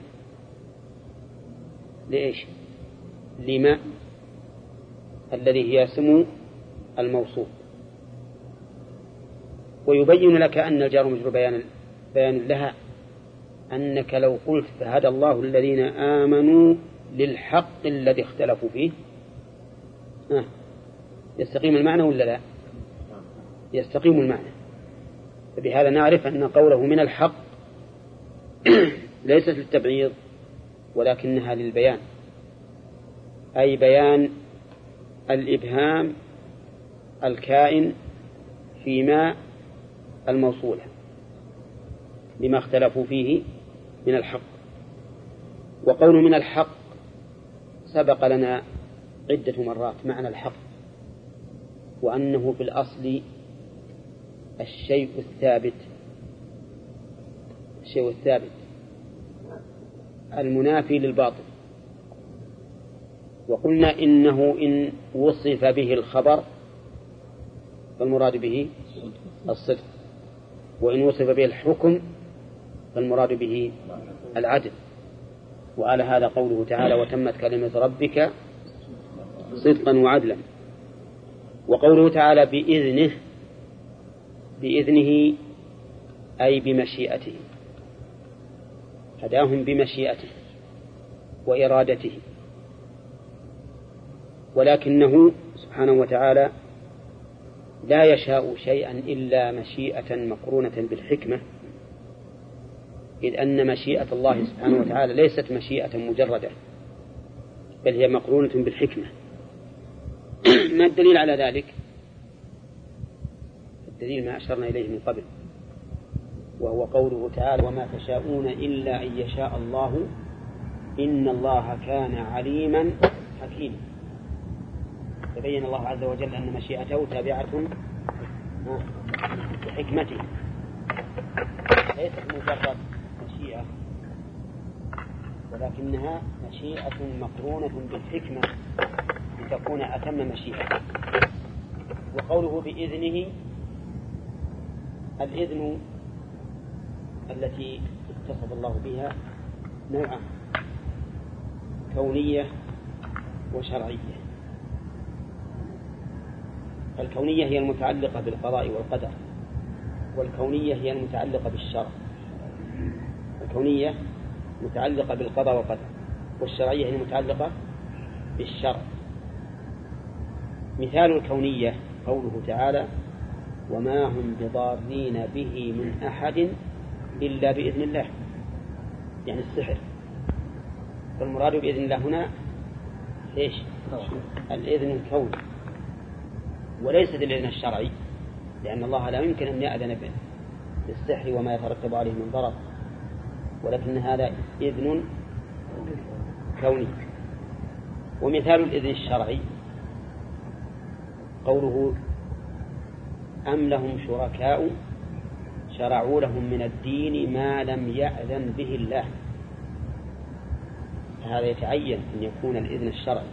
لإيش؟ لما الذي هي اسم الموصوف. ويبين لك أن الجار مجرور بيان بيان لها أنك لو قلت فهدى الله الذين آمنوا للحق الذي اختلفوا فيه. يستقيم المعنى ولا لا؟ يستقيم المعنى. فبهذا نعرف أن قوله من الحق ليست للتبعيض ولكنها للبيان. أي بيان الإبهام الكائن فيما الموصولة لما اختلفوا فيه من الحق. وقول من الحق سبق لنا عدة مرات معنى الحق وأنه في الأصل الشيء الثابت الشيء الثابت المنافي للباطل. وقلنا إنه إن وصف به الخبر فالمراد به الصدق وإن وصف به الحكم فالمراد به العدل. وعلى هذا قوله تعالى وتمت كلمة ربك صدقا وعدلا. وقوله تعالى بإذنه بإذنه أي بمشيئته. هداهم بمشيئته وإرادته. ولكنه سبحانه وتعالى لا يشاء شيئا إلا مشيئة مقرونة بالحكمة إذ أن مشيئة الله سبحانه وتعالى ليست مشيئة مجردة بل هي مقرونة بالحكمة. ما الدليل على ذلك؟ الدليل ما أشرنا إليه من قبل وهو قوله تعالى وما تشاءون إلا أن يشاء الله إن الله كان عليما حكيما. تبين الله عز وجل أن مشيئته تابعة لحكمته. ليست مجرد مشيئة ولكنها مشيئة مقرونة بالحكمة. لتكون أتم مشيئة وقوله بإذنه الإذن التي اتصف الله بها نوعان كونية وشرعية. الكونية هي المتعلقة بالقضاء والقدر والكونية هي المتعلقة بالشرع. الكونية متعلقة بالقضاء والقدر والشرعية هي المتعلقة بالشرع. مثال الكونية قوله تعالى وما هم بضارين به من أحد إلا بإذن الله. يعني السحر. فالمراد بإذن الله هنا إيش؟ الإذن الكوني وليست الإذن الشرعي لأن الله لا يمكن أن يأذن بالسحر وما يترتب عليه من ضرر. ولكن هذا إذن كوني. ومثال الإذن الشرعي قوله أم لهم شركاء شرعوا لهم من الدين ما لم يأذن به الله. فهذا يتعين أن يكون الإذن الشرعي.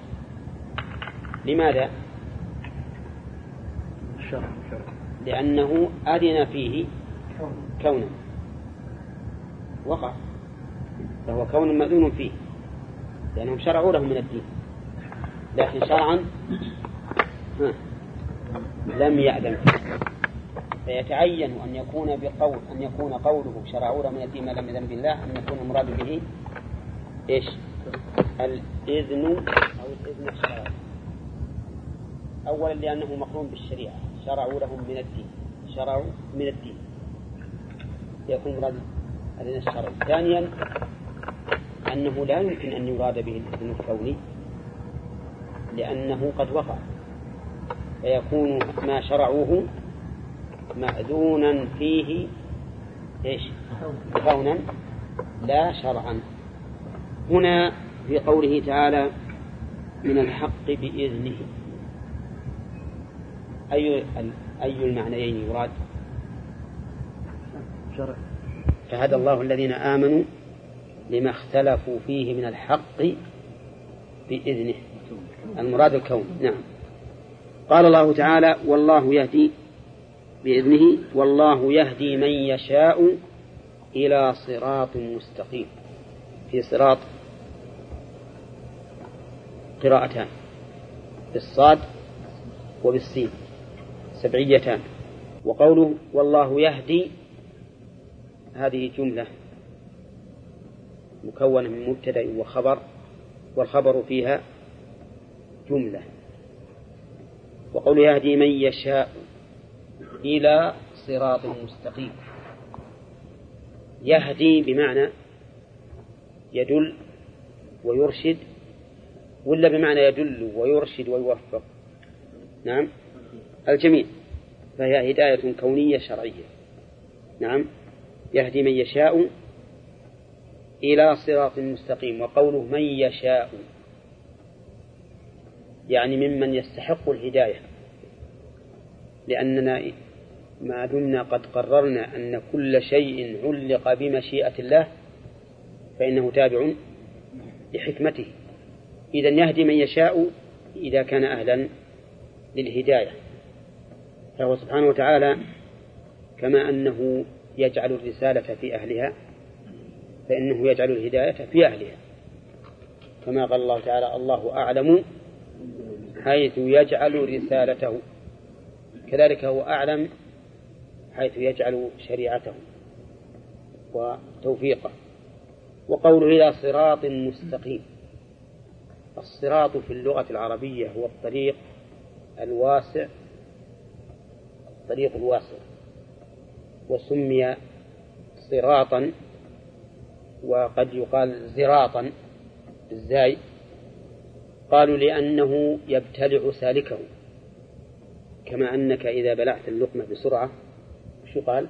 لماذا؟ لأنه أذن فيه كونا وقع. فهو كون مأذون فيه. لأنهم شرعوا له من الدين. لكن شرعا لم يأذن. فيه فيتعين أن يكون بقول أن يكون قوله شرعوا من الدين ما لم يذن بالله أن يكون المراد به إيش؟ الإذن أو الإذن الشرعي. أولا لأنه مقرون بالشريعة. شرعوا لهم من الدين. شرعوا من الدين. يكون مراد الإذن الشرعي. ثانيا أنه لا يمكن أن يراد به الإذن الكوني لأنه قد وقع. فيكون ما شرعوه مأذونا فيه إيش؟ كونا لا شرعا. هنا في قوله تعالى من الحق بإذنه. أي أي المعنيين يراد؟ شرع. فهدى الله الذين آمنوا لما اختلفوا فيه من الحق بإذنه. المراد الكون. نعم. قال الله تعالى والله يهدي بإذنه والله يهدي من يشاء إلى صراط مستقيم. في صراط قراءتان بالصاد وبالسين سبعيتان. وقوله والله يهدي هذه جملة مكونة من مبتدأ وخبر والخبر فيها جملة. وقول يهدي من يشاء إلى صراط مستقيم. يهدي بمعنى يدل ويرشد ولا بمعنى يدل ويرشد ويوفق؟ نعم. الجميع فهي هداية كونية شرعية. نعم. يهدي من يشاء إلى صراط مستقيم وقوله من يشاء. يعني ممن يستحق الهداية. لأننا ما دمنا قد قررنا أن كل شيء علق بمشيئة الله فإنه تابع لحكمته. إذا يهدي من يشاء إذا كان أهلا للهداية. فهو سبحانه وتعالى كما أنه يجعل الرسالة في أهلها فإنه يجعل الهداية في أهلها. كما قال الله تعالى الله أعلم حيث يجعل رسالته. كذلك هو أعلم حيث يجعل شريعته وتوفيقه. وقوله إلى صراط مستقيم. الصراط في اللغة العربية هو الطريق الواسع. الطريق الواسع. وسمي صراطا وقد يقال زراطا بالزاي. قالوا لأنه يبتلع سالكه كما أنك إذا بلعت اللقمة بسرعة شو قال؟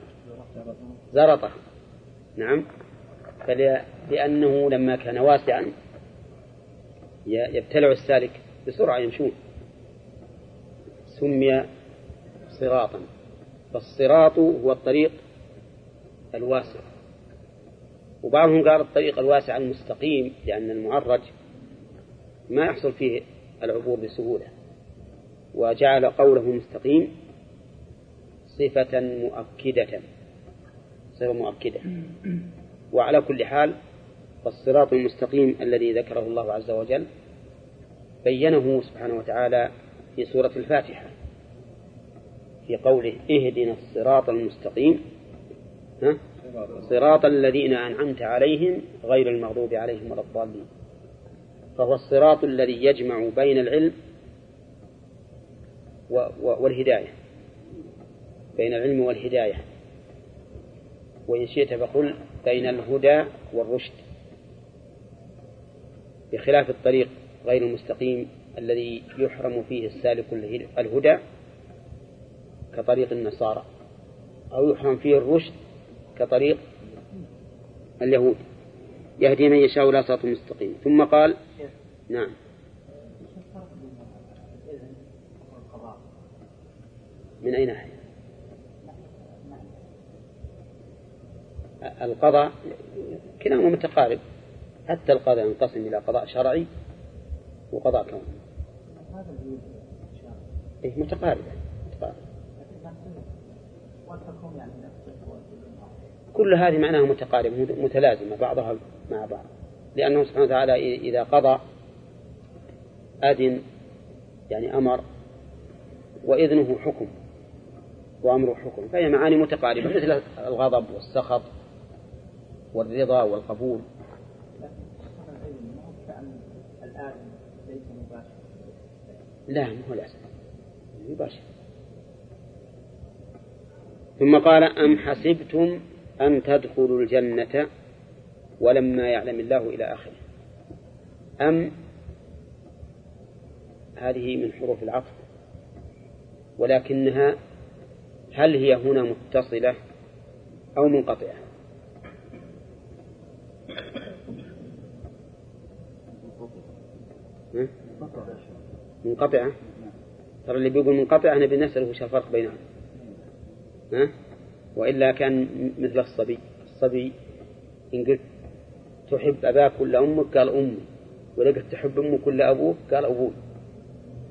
زرطه نعم. فلأنه لما كان واسعا يبتلع السالك بسرعة يمشون. سمي صراطا. فالصراط هو الطريق الواسع. وبعضهم قال الطريق الواسع المستقيم لأن المعرج ما يحصل فيه العبور بسهولة. وجعل قوله مستقيم صفة مؤكدة. صفة مؤكدة. وعلى كل حال فالصراط المستقيم الذي ذكره الله عز وجل بينه سبحانه وتعالى في سورة الفاتحة في قوله اهدنا الصراط المستقيم ها؟ صراط الذين أنعمت عليهم غير المغضوب عليهم ولا الضالين. فهو الصراط الذي يجمع بين العلم والهداية. بين العلم والهداية. وإن شئت فقل بين الهدى والرشد. بخلاف الطريق غير المستقيم الذي يحرم فيه السالك الهدى كطريق النصارى أو يحرم فيه الرشد كطريق اليهود. يهدي من يشاء إلى صراط مستقيم. ثم قال نعم. من أي ناحية؟ القضاء كلاهما متقارب. حتى القضاء ينقسم إلى قضاء شرعي وقضاء كوني. إيه متقاربة متقاربة كل هذه معناها متقاربة متلازمة بعضها مع بعض لأنه سبحانه وتعالى إذا قضى أذن يعني أمر وإذنه حكم وأمره حكم. فهي معاني متقاربة مثل الغضب والسخط والرضا والقبول. لا هو الأسد مباشر ثم قال أم حسبتم أن تدخلوا الجنة ولما يعلم الله إلى آخره. أم هذه من حروف العطف ولكنها هل هي هنا متصلة أو منقطعة؟ منقطعة؟ ترى اللي بيقول منقطعة أنا بنسأله وش الفرق بينهم؟ ها؟ وإلا كان مثل الصبي الصبي إن قلت تحب أباك ولا أمك قال أمي ولا قلت تحب أمك ولا أبوك قال أبوي.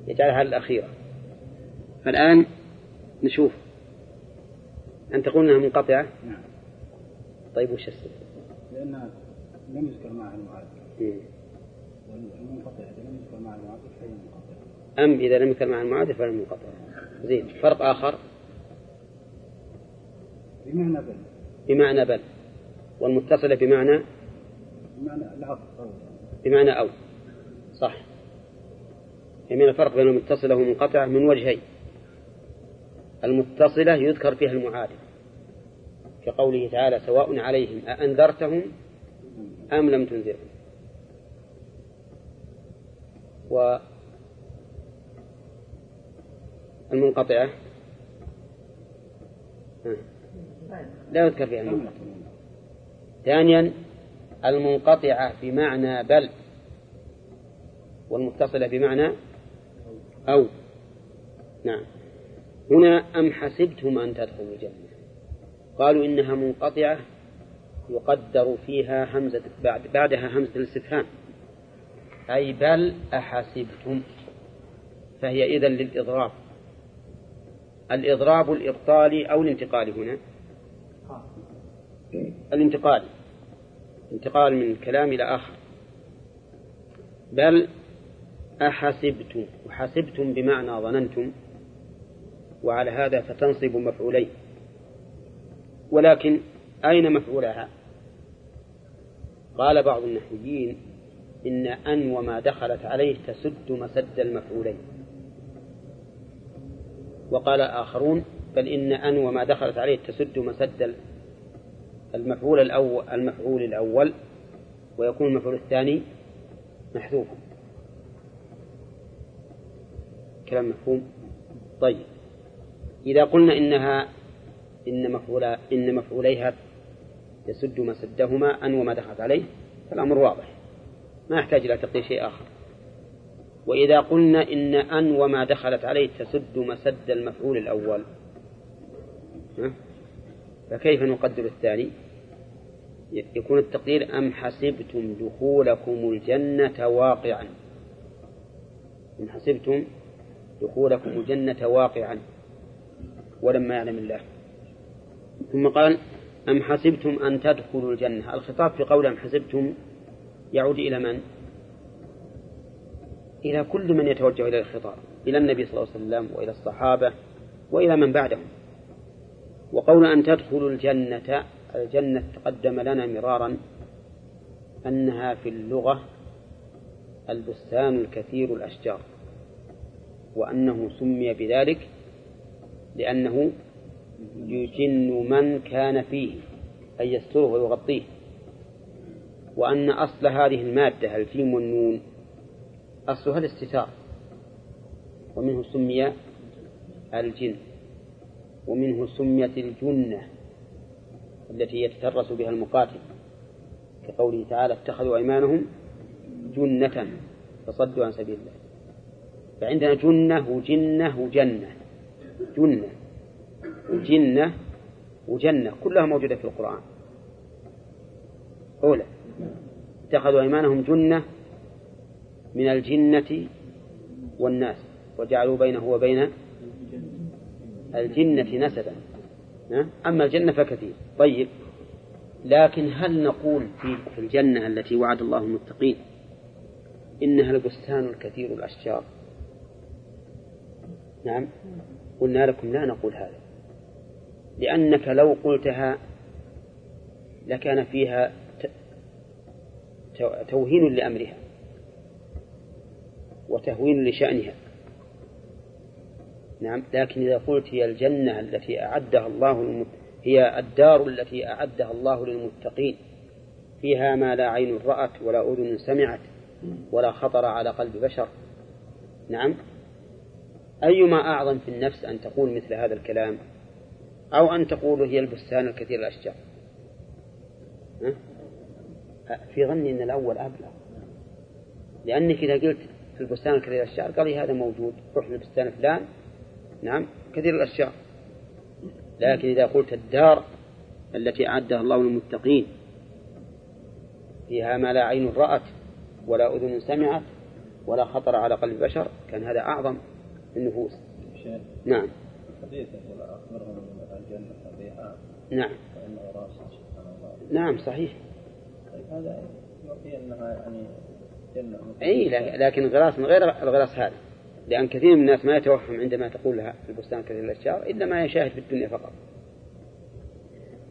يجعلها الأخيرة. فالآن نشوف. أن تقول أنها منقطعة؟ نعم. طيب وش السبب؟ لأن لم يذكر معها المعارف والمنقطع إذا لم يذكر معها فهي منقطعة. أم إذا لم يذكر معها المعارف فهي منقطعة. زين فرق آخر. بمعنى بل. بمعنى بل. والمتصلة بمعنى بمعنى العطف بمعنى أو. صح. يمين الفرق بين المتصلة والمنقطعة من وجهين. المتصلة يذكر فيها المعارف كقوله تعالى سواء عليهم أأنذرتهم أم لم تنذرهم. و المنقطعة. لا يذكر فيها المنقطعة. ثانيا المنقطعة بمعنى بل والمتصلة بمعنى أو. نعم. هنا أم حسبتم أن تدخلوا الجنة؟ قالوا إنها منقطعة يقدر فيها همزة بعد بعدها همزة الاستفهام. أي بل أحسبتم؟ فهي إذن للإضراب. الإضراب الإبطالي أو الانتقالي هنا؟ الانتقال انتقال من كلام إلى آخر. بل أحسبتم وحسبتم بمعنى ظننتم وعلى هذا فتنصب مفعولين. ولكن أين مفعولها؟ قال بعض النحويين إن أن وما دخلت عليه تسد مسد المفعولين. وقال آخرون بل إن أن وما دخلت عليه تسد مسد المفعول الأول المفعول الأول ويكون المفعول الثاني محذوفا. كلام مفهوم؟ طيب. إذا قلنا إنها إن مفعولا إن مفعوليها يسد ما سدهما أن وما دخلت عليه فالأمر واضح. ما يحتاج إلى تقدير شيء آخر. وإذا قلنا إن أن وما دخلت عليه تسد مسد المفعول الأول ها؟ فكيف نقدر الثاني؟ يكون التقدير أم حسبتم دخولكم الجنة واقعا؟ أم حسبتم دخولكم الجنة واقعا ولما يعلم الله. ثم قال أم حسبتم أن تدخلوا الجنة؟ الخطاب في قول أم حسبتم يعود إلى من؟ إلى كل من يتوجه إلى الخطاب إلى النبي صلى الله عليه وسلم وإلى الصحابة وإلى من بعدهم. وقول أن تدخلوا الجنة الجنة تقدم لنا مرارا أنها في اللغة البستان الكثير الأشجار وأنه سمي بذلك لأنه يجن من كان فيه أي يستره ويغطيه وأن أصل هذه المادة الجيم والنون أصلها الاستتار ومنه سمي الجن. ومنه سميت الجنة التي يتترس بها المقاتل. كقوله تعالى اتخذوا أيمانهم جنة فصدوا عن سبيل الله. فعندنا جنة وجنة وجنة. جنة وجنة وجنة كلها موجودة في القرآن. أولى اتخذوا أيمانهم جنة من الجنة والناس وجعلوا بينه وبين الجنة نسبا. أما الجنة فكثير. طيب. لكن هل نقول في الجنة التي وعد الله المتقين إنها البستان الكثير الأشجار؟ نعم. قلنا لكم لا نقول هذا. لأنك لو قلتها لكان فيها توهين لأمرها وتهوين لشأنها. نعم. لكن إذا قلت هي الجنة التي أعدها الله للمت... هي الدار التي أعدها الله للمتقين فيها ما لا عين رأت ولا أذن سمعت ولا خطر على قلب بشر. نعم. أيما أعظم في النفس أن تقول مثل هذا الكلام؟ أو أن تقول هي البستان الكثير الأشجار. في ظني أن الأول أبلغ. لأنك إذا قلت البستان الكثير الأشجار قال هذا موجود روح للبستان فلان نعم كثير الأشجار لكن إذا قلت الدار التي أعدها الله للمتقين فيها ما لا عين رأت ولا أذن سمعت ولا خطر على قلب بشر كان هذا أعظم النفوس. نعم. نعم. نعم صحيح. طيب هذا يعطي أنها يعني جنة. أي لكن من غير الغراس هذا. لأن كثير من الناس ما يتوهم عندما تقول لها في البستان كثير الأشجار إلا ما يشاهد في الدنيا فقط.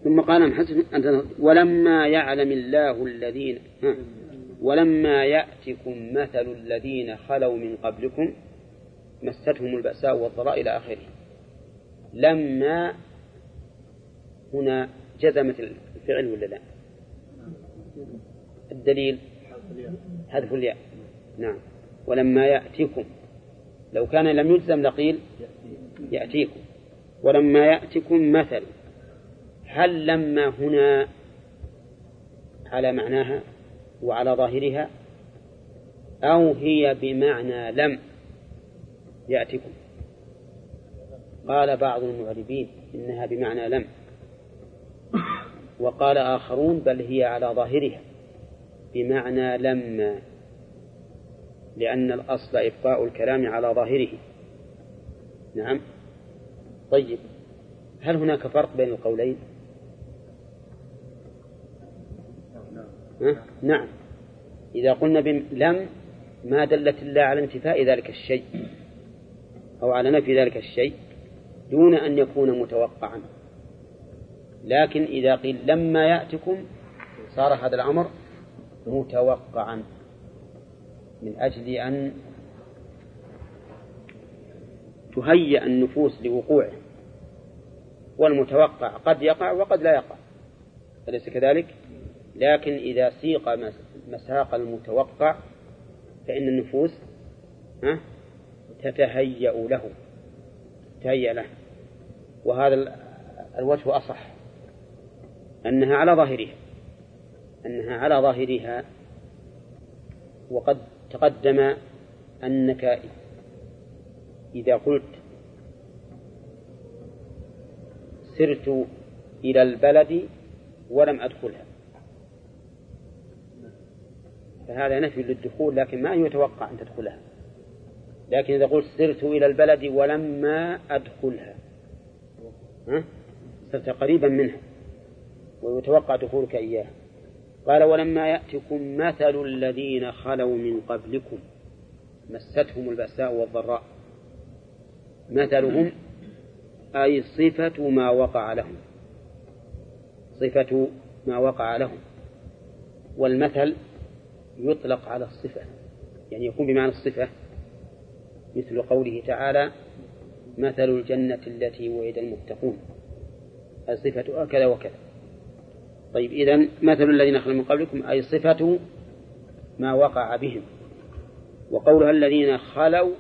ثم قال أم حسب ولما يعلم الله الذين ولما يأتكم مثل الذين خلوا من قبلكم مستهم البأساء والضراء إلى آخره. لما هنا جزمت الفعل ولا لا؟ الدليل؟ حذف الياء. نعم. ولما يأتيكم لو كان لم يجزم لقيل يأتيكم. ولما يأتكم مثل هل لما هنا على معناها وعلى ظاهرها؟ أو هي بمعنى لم يأتكم؟ قال بعض المعربين إنها بمعنى لم. وقال آخرون بل هي على ظاهرها بمعنى لما لأن الأصل إبقاء الكلام على ظاهره. نعم. طيب. هل هناك فرق بين القولين؟ ها؟ نعم. إذا قلنا لم ما دلت إلا على انتفاء ذلك الشيء أو على نفي ذلك الشيء دون أن يكون متوقعا. لكن إذا قيل لما يأتكم صار هذا الأمر متوقعا. من أجل أن تهيأ النفوس لوقوعه والمتوقع قد يقع وقد لا يقع أليس كذلك؟ لكن إذا سيق مساق المتوقع فإن النفوس تتهيأ له تهيأ له وهذا الوجه أصح أنها على ظاهرها أنها على ظاهرها وقد تقدم أنك إذا قلت سرت إلى البلد ولم أدخلها. فهذا نفي للدخول لكن ما يتوقع أن تدخلها. لكن إذا قلت سرت إلى البلد ولما أدخلها ها؟ صرت قريبا منها ويتوقع دخولك إياها. قال ولما يأتكم مثل الذين خلوا من قبلكم مستهم البأساء والضراء. مثلهم أي صفة ما وقع لهم. صفة ما وقع لهم. والمثل يطلق على الصفة يعني يكون بمعنى الصفة مثل قوله تعالى مثل الجنة التي وعد المتقون الصفة كذا وكذا. طيب إذا مثل الذين خلوا من قبلكم أي صفة ما وقع بهم. وقولها الذين خلوا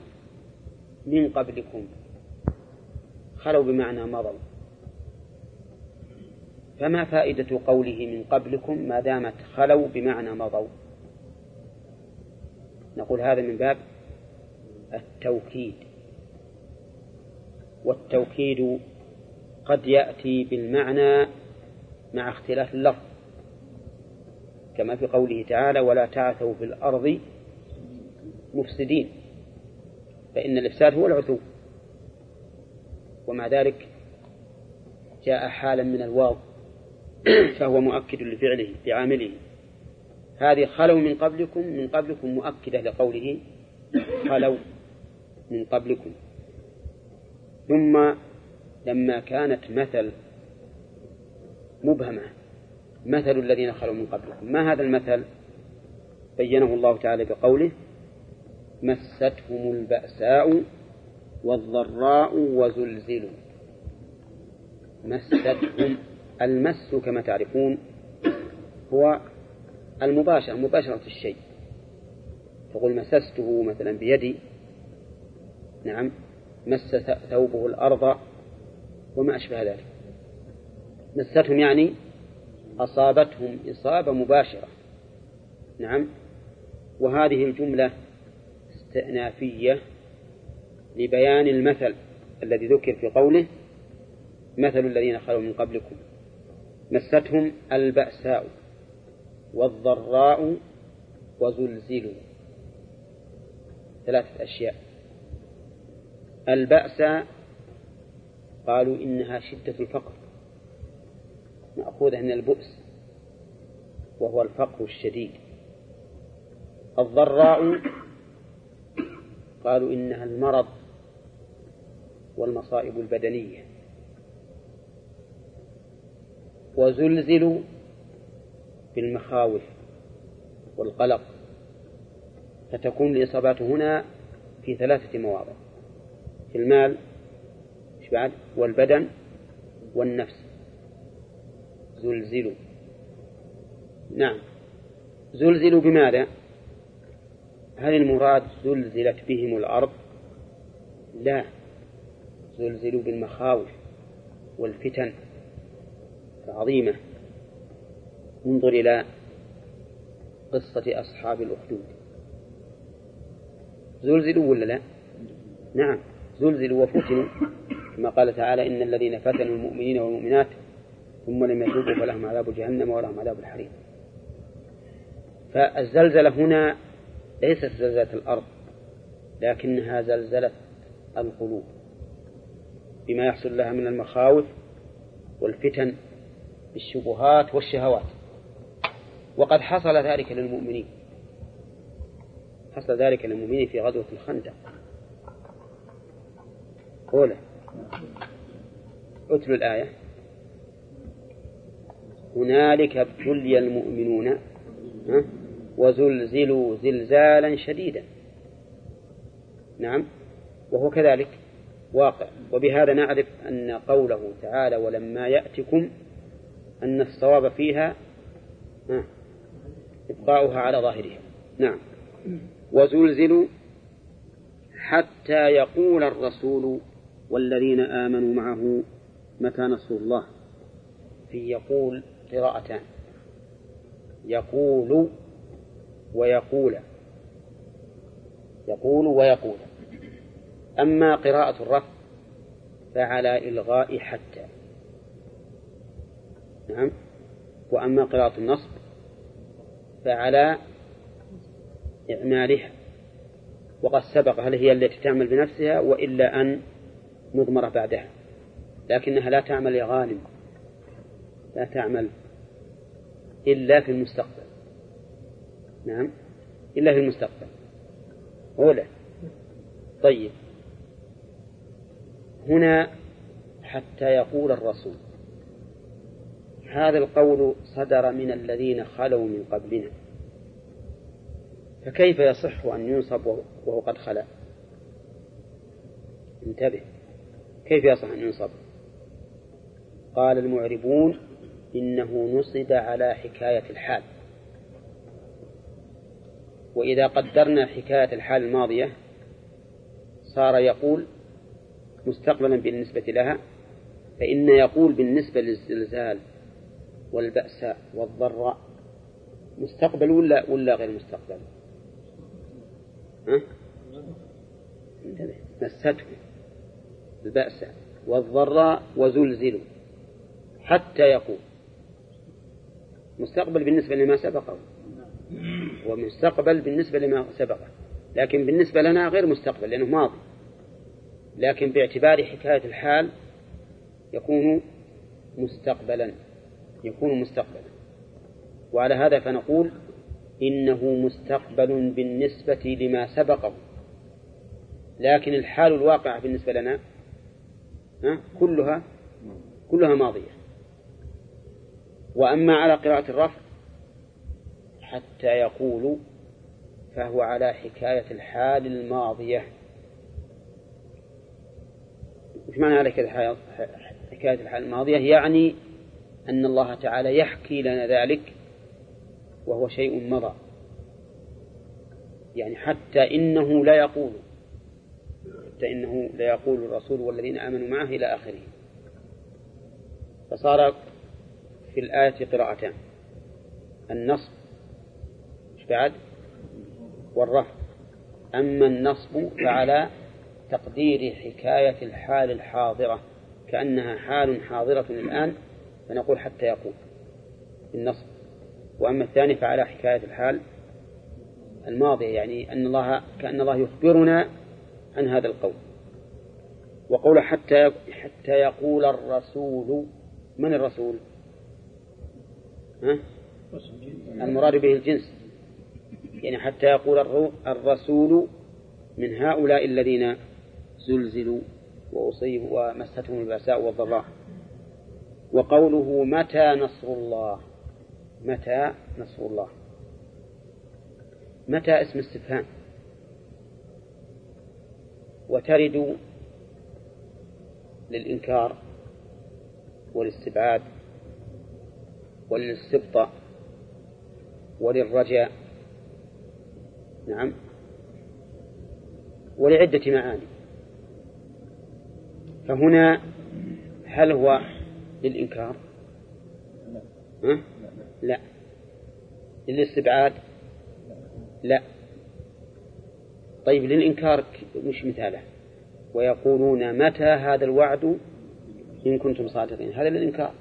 من قبلكم. خلوا بمعنى مضوا فما فائدة قوله من قبلكم ما دامت خلوا بمعنى مضوا نقول هذا من باب التوكيد. والتوكيد قد يأتي بالمعنى مع اختلاف اللفظ. كما في قوله تعالى ولا تعثوا في الأرض مفسدين فإن الإفساد هو العثو. ومع ذلك جاء حالا من الواو فهو مؤكد لفعله لعامله. هذه خلوا من قبلكم من قبلكم مؤكدة لقوله خلوا من قبلكم. ثم لما كانت مثل مبهمة. مثل الذين خلوا من قبلكم. ما هذا المثل؟ بينه الله تعالى بقوله مستهم البأساء والضراء وزلزلوا. مستهم المس كما تعرفون هو المباشرة مباشرة الشيء. تقول مسسته مثلا بيدي. نعم مس ثوبه الأرض وما أشبه ذلك. مستهم يعني أصابتهم إصابة مباشرة. نعم. وهذه الجملة استئنافية لبيان المثل الذي ذكر في قوله مثل الذين خلوا من قبلكم. مستهم البأساء والضراء وزلزلوا. ثلاثة أشياء. البأس قالوا إنها شدة الفقر. مأخوذة من البؤس وهو الفقر الشديد. الضراء قالوا إنها المرض والمصائب البدنية. وزلزلوا بالمخاوف والقلق. فتكون الإصابات هنا في ثلاثة مواضع في المال والبدن والنفس. زلزلوا نعم. زلزلوا بماذا؟ هل المراد زلزلت بهم الأرض؟ لا. زلزلوا بالمخاوف والفتن العظيمة. انظر إلى قصة أصحاب الأخدود. زلزلوا ولا لا؟ نعم. زلزلوا وفتنوا. كما قال تعالى إن الذين فتنوا المؤمنين والمؤمنات ثم لم يتوبوا فلهم عذاب جهنم ولهم عذاب الحريق. فالزلزلة هنا ليست زلزلة الأرض لكنها زلزلة القلوب بما يحصل لها من المخاوف والفتن بالشبهات والشهوات. وقد حصل ذلك للمؤمنين. حصل ذلك للمؤمنين في غزوة الخندق. قوله اتلوا الآية. هنالك ابتلي المؤمنون وزلزلوا زلزالا شديدا. نعم وهو كذلك واقع. وبهذا نعرف أن قوله تعالى ولما يأتكم أن الصواب فيها إبقاؤها على ظاهرها. نعم. وزلزلوا حتى يقول الرسول والذين آمنوا معه متى نصر الله؟ في يقول قراءتان. يقول ويقول. يقول ويقول. أما قراءة الرفع فعلى إلغاء حتى. نعم. وأما قراءة النصب فعلى إعمالها. وقد سبق هل هي التي تعمل بنفسها وإلا أن مضمرة بعدها. لكنها لا تعمل يا غانم لا تعمل. إلا في المستقبل. نعم. إلا في المستقبل. أولى طيب. هنا حتى يقول الرسول. هذا القول صدر من الذين خلوا من قبلنا. فكيف يصح أن ينصب وهو قد خلا؟ انتبه. كيف يصح أن ينصب؟ قال المعربون إنه نصب على حكاية الحال وإذا قدرنا حكاية الحال الماضية صار يقول مستقبلا بالنسبة لها فإن يقول بالنسبة للزلزال والبأس والضراء مستقبل ولا ولا غير مستقبل؟ ها؟ مسته البأس والضراء وزلزلوا حتى يقول مستقبل بالنسبة لما سبقه. ومستقبل بالنسبة لما سبقه. لكن بالنسبة لنا غير مستقبل لأنه ماضي. لكن باعتبار حكاية الحال يكون مستقبلا يكون مستقبلا. وعلى هذا فنقول إنه مستقبل بالنسبة لما سبقه. لكن الحال الواقعة بالنسبة لنا كلها كلها ماضية. وأما على قراءة الرفع حتى يقول فهو على حكاية الحال الماضية. وش معنى على حكاية الحال الماضية؟ يعني أن الله تعالى يحكي لنا ذلك وهو شيء مضى. يعني حتى إنه لا يقول حتى إنه لا يقول الرسول والذين آمنوا معه إلى آخره. فصار في الآية قراءتان النصب بعد؟ والرفع. أما النصب فعلى تقدير حكاية الحال الحاضرة كأنها حال حاضرة الآن فنقول حتى يقول النصب وأما الثاني فعلى حكاية الحال الماضية يعني أن الله كأن الله يخبرنا عن هذا القول. وقول حتى حتى يقول الرسول من الرسول؟ المراد به الجنس. يعني حتى يقول الرسول من هؤلاء الذين زلزلوا وأصيبوا ومستهم البأساء والضراء. وقوله متى نصر الله؟ متى نصر الله؟ متى اسم استفهام؟ وترد للإنكار والاستبعاد وللاستبطاء وللرجاء. نعم. ولعدة معاني. فهنا هل هو للإنكار؟ ها؟ لا. للاستبعاد؟ لا. طيب للإنكار مش مثاله. ويقولون متى هذا الوعد إن كنتم صادقين؟ هذا للإنكار.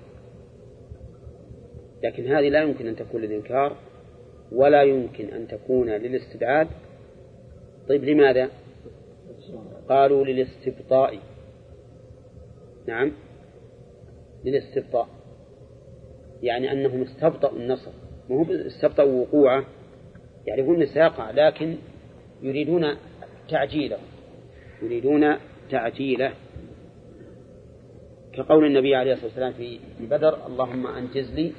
لكن هذه لا يمكن أن تكون للإنكار ولا يمكن أن تكون للاستبعاد. طيب لماذا؟ قالوا للاستبطاء. نعم للاستبطاء. يعني أنهم استبطأوا النصر. ما هو استبطأوا وقوعه؟ يعرفون سيقع لكن يريدون تعجيله. يريدون تعجيله. كقول النبي عليه الصلاة والسلام في بدر اللهم أنجز لي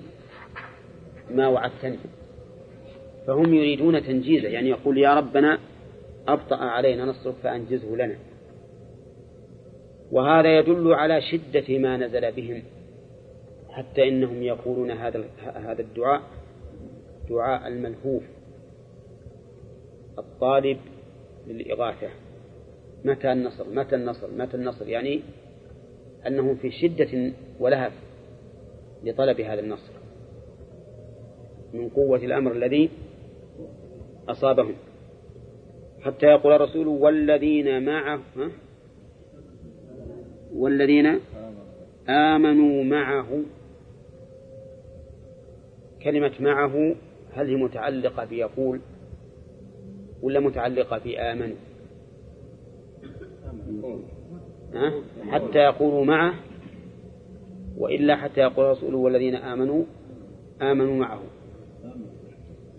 ما وعدتني. فهم يريدون تنجيزه يعني يقول يا ربنا أبطأ علينا نصرك فأنجزه لنا. وهذا يدل على شدة ما نزل بهم حتى إنهم يقولون هذا هذا الدعاء دعاء الملهوف الطالب للإغاثة. متى النصر؟ متى النصر؟ متى النصر؟ يعني أنهم في شدة ولهف لطلب هذا النصر. من قوة الأمر الذي أصابهم. حتى يقول الرسول والذين معه والذين آمنوا معه. كلمة معه هل هي متعلقة بيقول ولا متعلقة بآمنوا أه؟ حتى يقولوا معه وإلا حتى يقول الرسول والذين آمنوا آمنوا معه.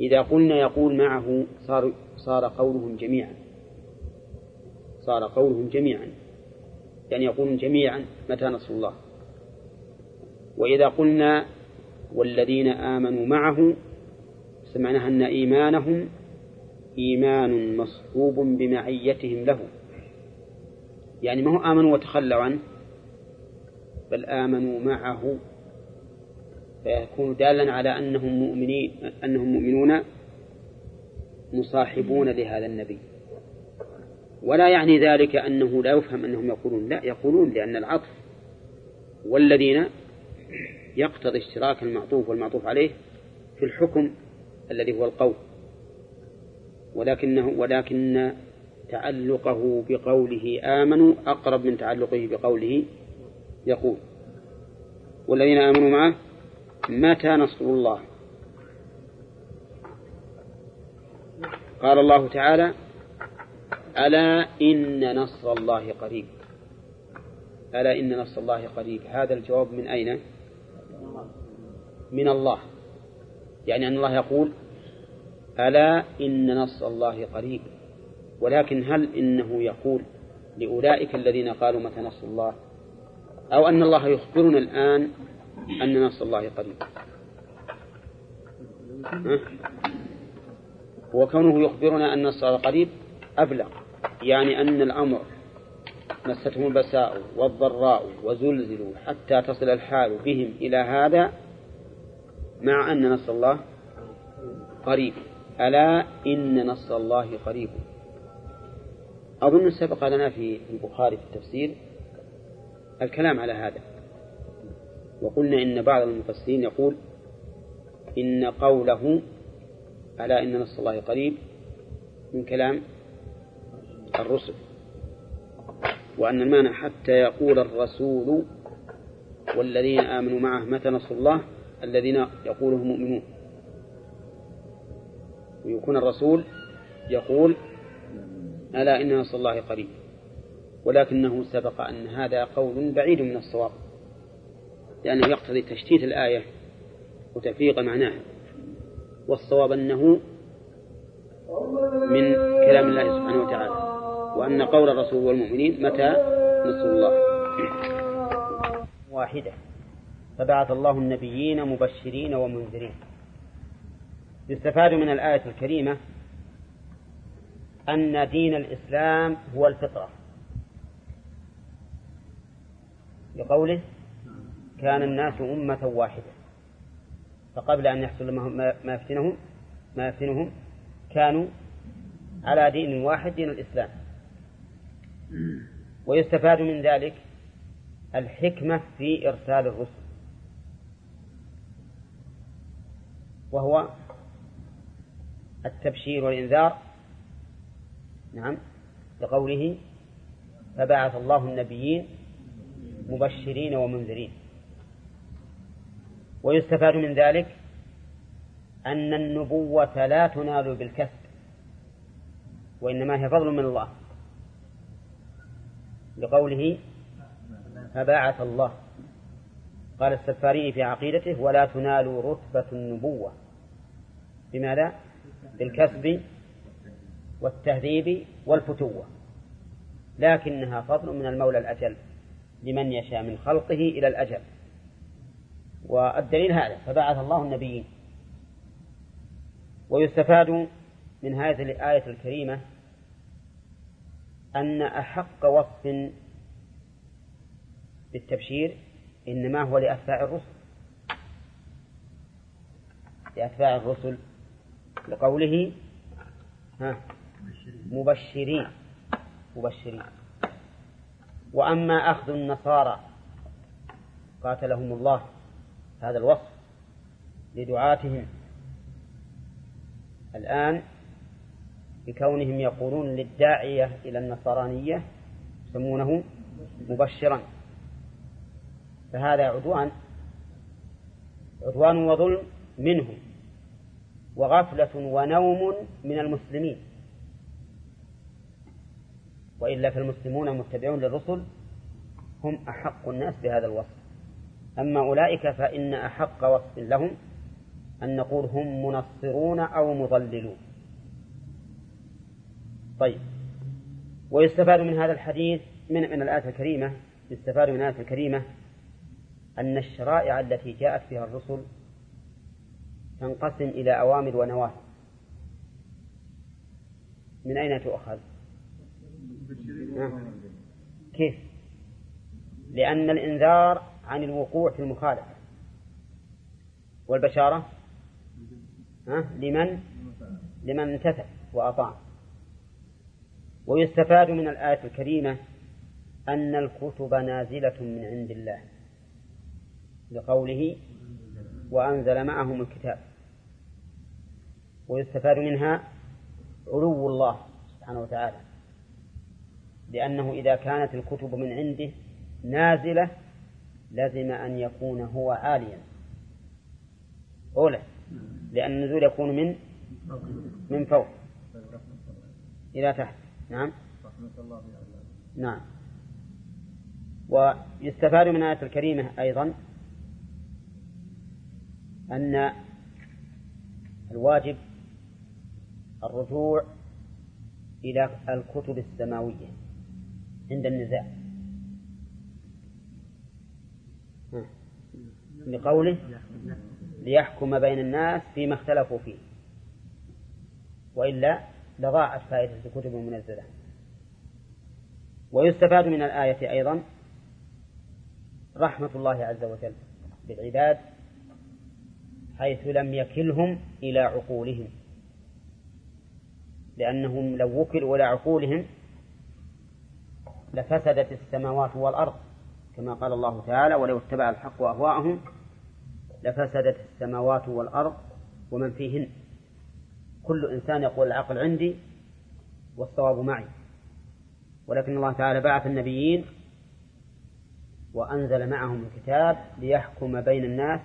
إذا قلنا يقول معه صار صار قولهم جميعا. صار قولهم جميعا. يعني يقولون جميعا متى نصر الله. وإذا قلنا والذين آمنوا معه سمعناها أن إيمانهم إيمان مصحوب بمعيتهم له. يعني ما هو آمنوا وتخلوا عنه بل آمنوا معه فيكون دالا على أنهم مؤمنين أنهم مؤمنون مصاحبون لهذا النبي. ولا يعني ذلك أنه لا يفهم أنهم يقولون لا يقولون لأن العطف والذين يقتضي اشتراك المعطوف والمعطوف عليه في الحكم الذي هو القول. ولكنه ولكن تعلقه بقوله آمنوا أقرب من تعلقه بقوله يقول. والذين آمنوا معه متى نصر الله؟ قال الله تعالى ألا إن نصر الله قريب. ألا إن نصر الله قريب. هذا الجواب من أين؟ من الله. يعني أن الله يقول ألا إن نصر الله قريب. ولكن هل إنه يقول لأولئك الذين قالوا متى نصر الله؟ أو أن الله يخبرنا الآن أن نصر الله قريب وكونه يخبرنا أن نصر قريب أبلغ يعني أن الأمر مستهم البساء والضراء وزلزلوا حتى تصل الحال بهم إلى هذا مع أن نصر الله قريب. ألا إن نصر الله قريب. أظن سبق لنا في البخاري في التفسير الكلام على هذا. وقلنا إن بعض المفسرين يقول إن قوله ألا إن نصر الله قريب من كلام الرسل وأن المعنى حتى يقول الرسول والذين آمنوا معه متى نصر الله الذين يقوله المؤمنون ويكون الرسول يقول ألا إن نصر الله قريب ولكنه سبق أن هذا قول بعيد من الصواب. لأنه يقتضي تشتيت الآية وتفريق معناها والصواب أنه من كلام الله سبحانه وتعالى وأن قول الرسول والمؤمنين متى؟ نصر الله. واحدة. فبعث الله النبيين مبشرين ومنذرين. يستفاد من الآية الكريمة أن دين الإسلام هو الفطرة. لقوله كان الناس أمة واحدة. فقبل أن يحصل ما يفتنهم ما يفتنهم كانوا على دين واحد دين الإسلام. ويستفاد من ذلك الحكمة في إرسال الرسل. وهو التبشير والإنذار. نعم. لقوله فبعث الله النبيين مبشرين ومنذرين. ويستفاد من ذلك أن النبوة لا تنال بالكسب وإنما هي فضل من الله. لقوله فبعث الله قال السفاري في عقيدته ولا تنال رتبة النبوة بماذا؟ بالكسب والتهذيب والفتوة. لكنها فضل من المولى الأجل لمن يشاء من خلقه إلى الأجل. والدليل هذا فبعث الله النبيين. ويستفاد من هذه الآية الكريمة أن أحق وصف بالتبشير إنما هو لأتباع الرسل. لأتباع الرسل لقوله ها مبشرين مبشرين. وأما أخذ النصارى قاتلهم الله هذا الوصف لدعاتهم. الآن بكونهم يقولون للداعية إلى النصرانية يسمونه مبشرا. فهذا عدوان عدوان وظلم منهم وغفلة ونوم من المسلمين. وإلا فالمسلمون المتبعون للرسل هم أحق الناس بهذا الوصف. أما أولئك فإن أحق وصف لهم أن نقول هم منصرون أو مضللون طيب ويستفاد من هذا الحديث من من الآية الكريمة يستفاد من الآية الكريمة أن الشرائع التي جاءت فيها الرسل تنقسم إلى أوامر ونواهي من أين تؤخذ؟ كيف؟ لأن الإنذار عن الوقوع في المخالفة. والبشارة؟ لمن؟ لمن امتثل وأطاع. ويستفاد من الآية الكريمة أن الكتب نازلة من عند الله لقوله وأنزل معهم الكتاب. ويستفاد منها علو الله سبحانه وتعالى لأنه إذا كانت الكتب من عنده نازلة لزم أن يكون هو عاليا أولى لأن النزول يكون من من فوق. إلى تحت. نعم. نعم. ويستفاد من الآية الكريمة أيضا أن الواجب الرجوع إلى الكتب السماوية عند النزاع. لقوله ليحكم بين الناس فيما اختلفوا فيه. وإلا لضاعت فائدة الكتب المنزلة ويستفاد من الآية أيضا رحمة الله عز وجل بالعباد حيث لم يكلهم إلى عقولهم لأنهم لو وكلوا إلى عقولهم لفسدت السماوات والأرض. كما قال الله تعالى ولو اتبع الحق أهواءهم لفسدت السماوات والأرض ومن فيهن. كل إنسان يقول العقل عندي والصواب معي. ولكن الله تعالى بعث النبيين وأنزل معهم الكتاب ليحكم بين الناس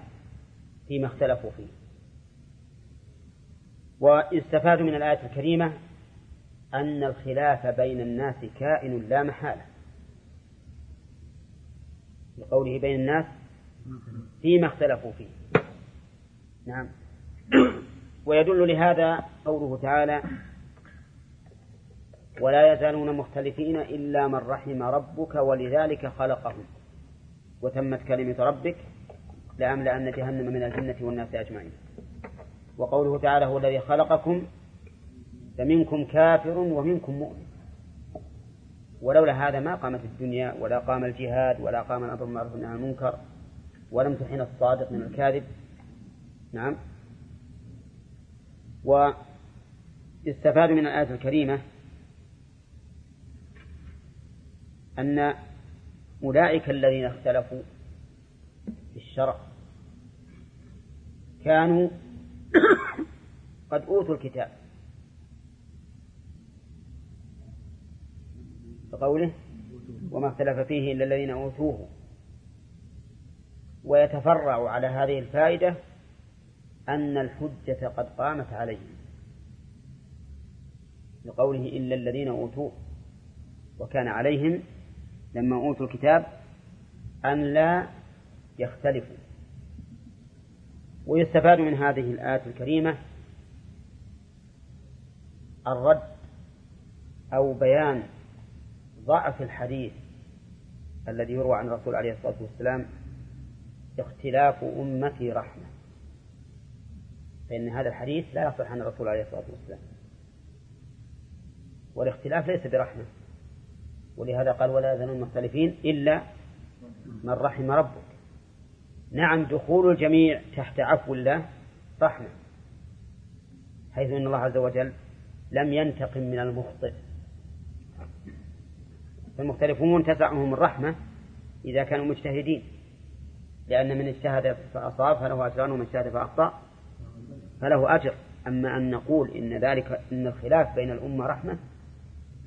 فيما اختلفوا فيه. ويستفاد من الآية الكريمة أن الخلاف بين الناس كائن لا محالة. لقوله بين الناس فيما اختلفوا فيه. نعم. ويدل لهذا قوله تعالى ولا يزالون مختلفين إلا من رحم ربك ولذلك خلقهم. وتمت كلمة ربك لأملأن جهنم من الجنة والناس أجمعين. وقوله تعالى هو الذي خلقكم فمنكم كافر ومنكم مؤمن. ولولا هذا ما قامت الدنيا ولا قام الجهاد ولا قام الأمر بالمعروف والنهي عن المنكر ولم تحين الصادق من الكاذب. نعم. ويستفاد من الآية الكريمة أن أولئك الذين اختلفوا في الشرع كانوا قد أوتوا الكتاب. بقوله وما اختلف فيه إلا الذين أوتوه. ويتفرع على هذه الفائدة أن الحجة قد قامت عليهم لقوله إلا الذين أوتوه. وكان عليهم لما أوتوا الكتاب أن لا يختلفوا. ويستفاد من هذه الآية الكريمة الرد أو بيان ضعف الحديث الذي يروى عن الرسول عليه الصلاة والسلام اختلاف أمتي رحمة. فإن هذا الحديث لا يصح عن الرسول عليه الصلاة والسلام. والاختلاف ليس برحمة. ولهذا قال ولا يزالون مختلفين إلا من رحم ربك. نعم دخول الجميع تحت عفو الله رحمة حيث أن الله عز وجل لم ينتقم من المخطئ. فالمختلفون تسعهم الرحمة إذا كانوا مجتهدين لأن من اجتهد فأصاب فله أجران ومن اجتهد فأخطأ فله أجر. أما أن نقول إن ذلك إن الخلاف بين الأمة رحمة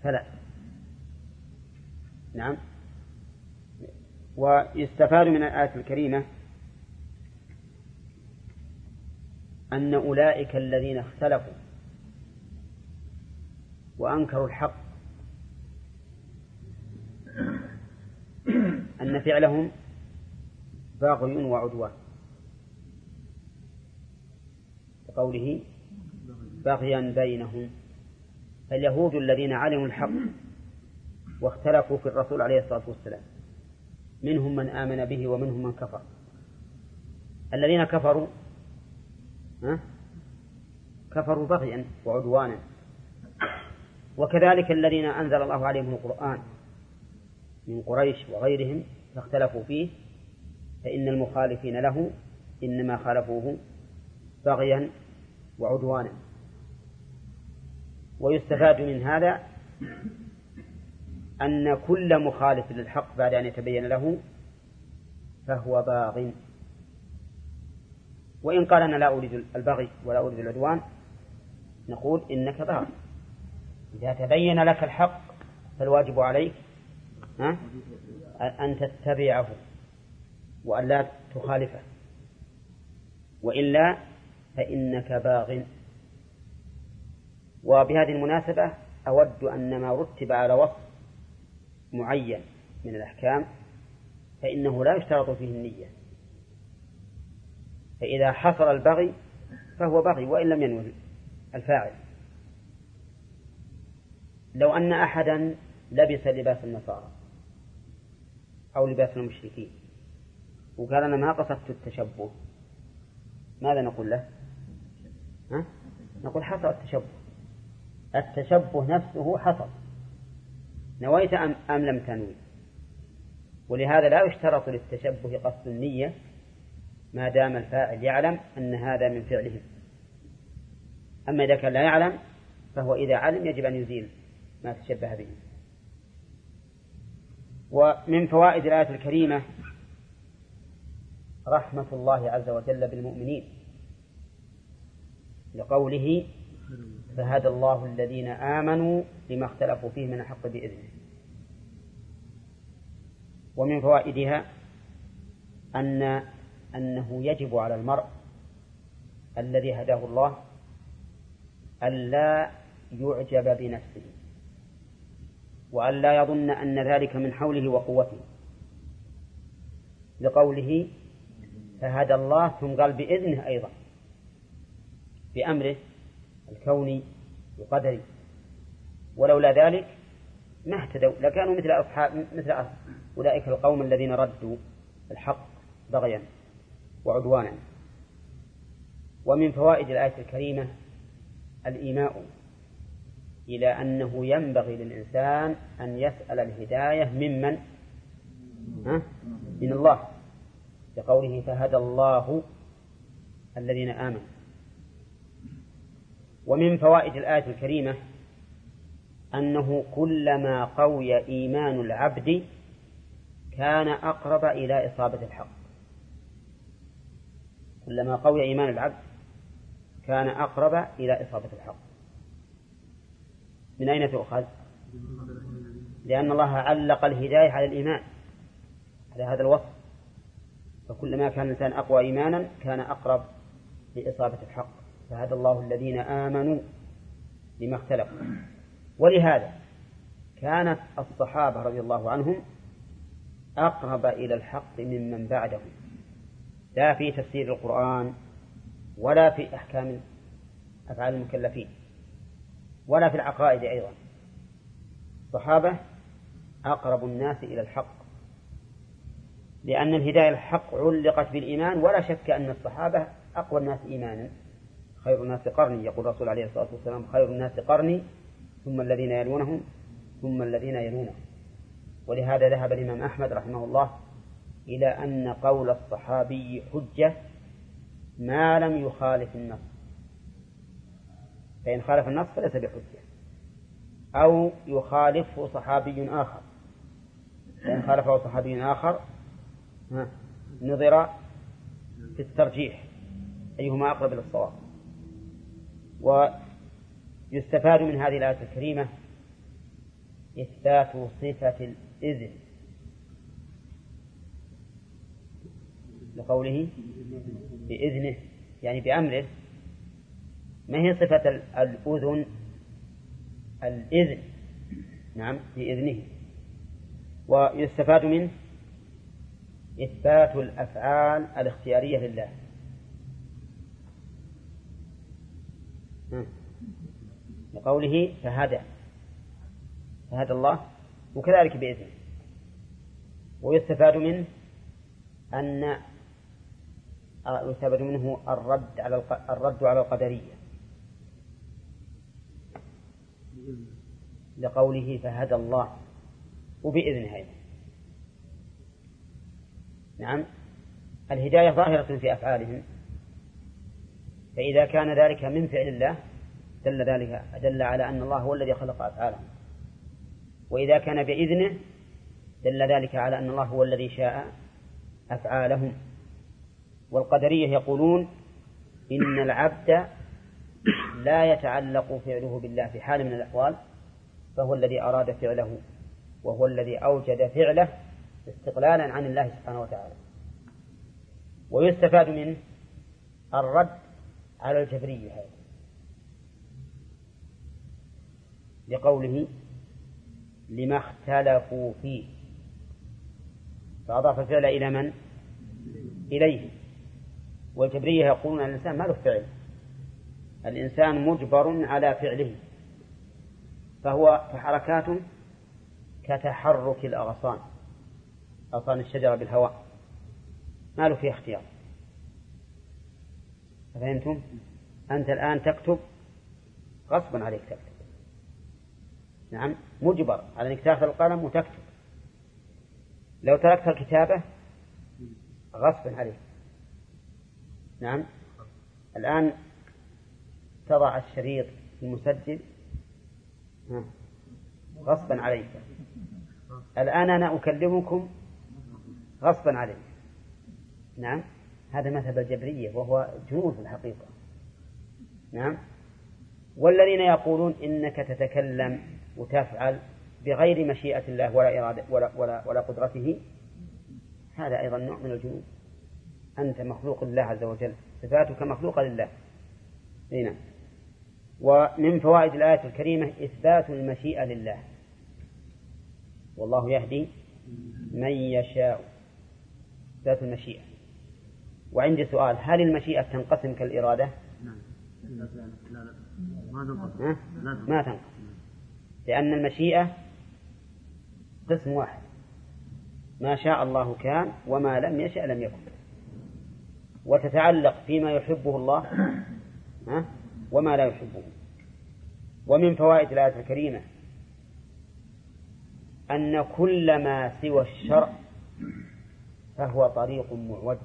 فلا. نعم. ويستفاد من الآية الكريمة أن أولئك الذين اختلفوا وأنكروا الحق أن فعلهم باغي وعدوان. كقوله بغيا بينهم. فاليهود الذين علموا الحق واختلفوا في الرسول عليه الصلاة والسلام. منهم من آمن به ومنهم من كفر. الذين كفروا ها؟ كفروا بغيا وعدوانا. وكذلك الذين أنزل الله عليهم القرآن. من قريش وغيرهم فاختلفوا فيه فإن المخالفين له إنما خالفوه بغيا وعدوانا. ويستفاد من هذا أن كل مخالف للحق بعد أن يتبين له فهو باغ. وإن قال أنا لا أريد البغي ولا أريد العدوان نقول إنك باغ. إذا تبين لك الحق فالواجب عليك أن تتبعه وأن لا تخالفه. وإلا فإنك باغ. وبهذه المناسبة أود أن ما رتب على وصف معين من الأحكام فإنه لا يشترط فيه النية. فإذا حصل البغي فهو بغي وإن لم ينوي الفاعل. لو أن أحدا لبس لباس النصارى. أو لباس المشركين. وقال أنا ما قصدت التشبه. ماذا نقول له؟ ها؟ نقول حصل التشبه. التشبه نفسه حصل. نويت أم, أم لم تنوي. ولهذا لا يشترط للتشبه قصد النية ما دام الفاعل يعلم أن هذا من فعله. أما إذا كان لا يعلم فهو إذا علم يجب أن يزيل ما تشبه به. ومن فوائد الآية الكريمة رحمة الله عز وجل بالمؤمنين لقوله فهدى الله الذين آمنوا لما اختلفوا فيه من الحق بإذنه ومن فوائدها أن أنه يجب على المرء الذي هداه الله ألا يعجب بنفسه. وألا يظن أن ذلك من حوله وقوته. لقوله فهدى الله ثم قال بإذنه أيضا. بأمره الكوني القدري ولولا ذلك ما اهتدوا لكانوا مثل أصحاب مثل أولئك القوم الذين ردوا الحق بغيا وعدوانا. ومن فوائد الآية الكريمة الإيماء إلى أنه ينبغي للإنسان أن يسأل الهداية ممن؟ ها؟ من الله. لقوله فهدى الله الذين آمنوا. ومن فوائد الآية الكريمة أنه كلما قوي إيمان العبد كان أقرب إلى إصابة الحق. كلما قوي إيمان العبد كان أقرب إلى إصابة الحق. من أين تؤخذ؟ لأن الله علق الهداية على الإيمان على هذا الوصف. فكلما كان الإنسان أقوى إيمانا كان أقرب لإصابة الحق. فهدى الله الذين آمنوا لما اختلفوا ولهذا كانت الصحابة رضي الله عنهم أقرب إلى الحق ممن بعدهم. لا في تفسير القرآن ولا في أحكام أفعال المكلفين. ولا في العقائد أيضا. الصحابة أقرب الناس إلى الحق. لأن الهداية الحق علقت بالإيمان ولا شك أن الصحابة أقوى الناس إيمانا. خير الناس قرني يقول الرسول عليه الصلاة والسلام خير الناس قرني ثم الذين يلونهم ثم الذين يلونهم. ولهذا ذهب الإمام أحمد رحمه الله إلى أن قول الصحابي حجة ما لم يخالف النص. فإن خالف النص فليس بحجة. أو يخالفه صحابي آخر. فإن خالفه صحابي آخر نظر في الترجيح أيهما أقرب إلى الصواب. ويستفاد من هذه الآية الكريمة إثبات صفة الإذن. لقوله بإذنه يعني بأمره. ما هي صفة الأذن؟ الإذن. نعم بإذنه ويستفاد منه إثبات الأفعال الاختيارية لله. لقوله فهدى فهدى الله وكذلك بإذنه. ويستفاد منه أن يستفاد منه الرد على الرد على القدرية. لقوله فهدى الله وبإذنه أيضا نعم. الهداية ظاهرة في أفعالهم. فإذا كان ذلك من فعل الله دل ذلك دل على أن الله هو الذي خلق أفعالهم. وإذا كان بإذنه دل ذلك على أن الله هو الذي شاء أفعالهم. والقدرية يقولون إن العبد لا يتعلق فعله بالله في حال من الأحوال فهو الذي أراد فعله وهو الذي أوجد فعله استقلالا عن الله سبحانه وتعالى. ويستفاد منه الرد على الجبرية هذا لقوله لما اختلفوا فيه. فأضاف الفعل إلى من؟ إليه. والجبرية يقولون أن الإنسان ما له فعل. الإنسان مجبر على فعله فهو فحركات كتحرك الأغصان أغصان الشجرة بالهواء ما له فيه اختيار. فهمتم؟ أنت الآن تكتب غصبا عليك تكتب. نعم مجبر على أنك تأخذ القلم وتكتب. لو تركت الكتابة غصبا عليك. نعم الآن تضع الشريط المسجل غصبا عليك. الآن أنا أكلمكم غصبا عليك. نعم. هذا مذهب الجبرية وهو جنون في الحقيقة. نعم. والذين يقولون إنك تتكلم وتفعل بغير مشيئة الله ولا إرادة ولا, ولا, ولا قدرته هذا أيضا نوع من الجنون. أنت مخلوق لله عز وجل صفاتك مخلوقة لله. هنا ومن فوائد الآية الكريمة إثبات المشيئة لله. والله يهدي من يشاء. إثبات المشيئة. وعندي سؤال هل المشيئة تنقسم كالإرادة؟ لا تنقسم ما تنقسم. لأن المشيئة قسم واحد. ما شاء الله كان وما لم يشأ لم يكن. وتتعلق فيما يحبه الله. وما لا يحبه. ومن فوائد الآية الكريمة أن كل ما سوى الشرع فهو طريق معوج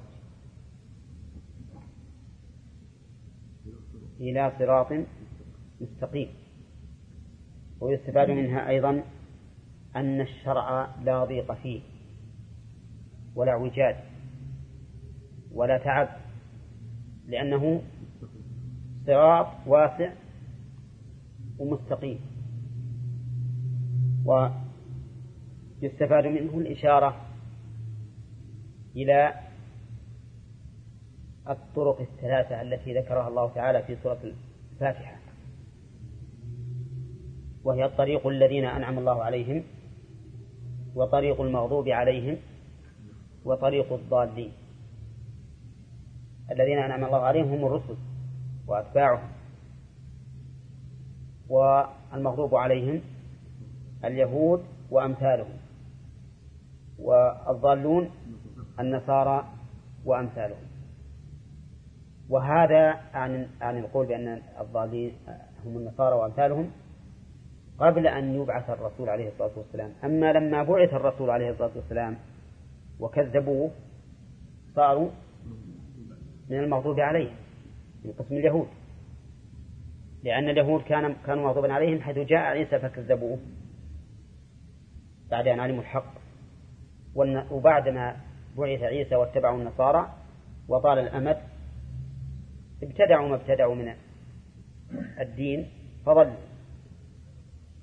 إلى صراط مستقيم. ويستفاد منها أيضا أن الشرع لا ضيق فيه ولا اعوجاج ولا تعب لأنه صراط واسع ومستقيم. ويستفاد منه الإشارة إلى الطرق الثلاثة التي ذكرها الله تعالى في سورة الفاتحة. وهي الطريق الذين أنعم الله عليهم وطريق المغضوب عليهم وطريق الضالين. الذين أنعم الله عليهم هم الرسل. وأتباعهم. والمغضوب عليهم اليهود وأمثالهم. والضالون النصارى وأمثالهم. وهذا عن عن القول بأن الضالين هم النصارى وأمثالهم قبل أن يبعث الرسول عليه الصلاة والسلام. أما لما بعث الرسول عليه الصلاة والسلام وكذبوه صاروا من المغضوب عليهم. من قسم اليهود. لأن اليهود كان كانوا مغضوبا عليهم حيث جاء عيسى فكذبوه. بعد أن علموا الحق. وبعدما بعث عيسى واتبعوا النصارى وطال الأمد ابتدعوا ما ابتدعوا من الدين فضلوا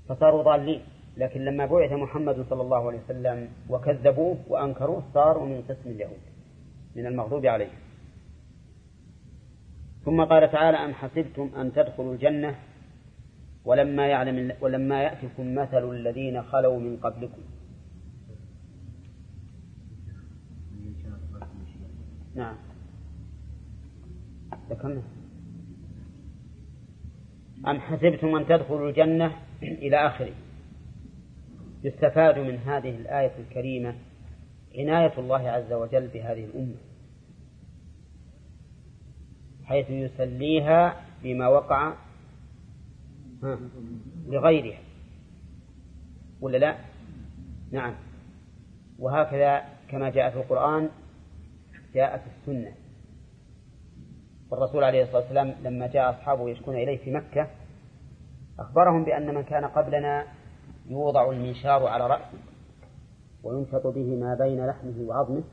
فصاروا ضالين. لكن لما بعث محمد صلى الله عليه وسلم وكذبوه وأنكروه صاروا من قسم اليهود من المغضوب عليهم. ثم قال تعالى أم حسبتم أن تدخلوا الجنة ولما يعلم ولما يأتكم مثل الذين خلوا من قبلكم. نعم. ذكرنا. أم حسبتم أن تدخلوا الجنة إلى آخره. يستفاد من هذه الآية الكريمة عناية الله عز وجل بهذه الأمة. حيث يسليها بما وقع لغيرها. ولا لا؟ نعم. وهكذا كما جاء في القرآن جاءت السنة. والرسول عليه الصلاة والسلام لما جاء أصحابه يشكون إليه في مكة أخبرهم بأن من كان قبلنا يوضع المنشار على رأسه وينشط به ما بين لحمه وعظمه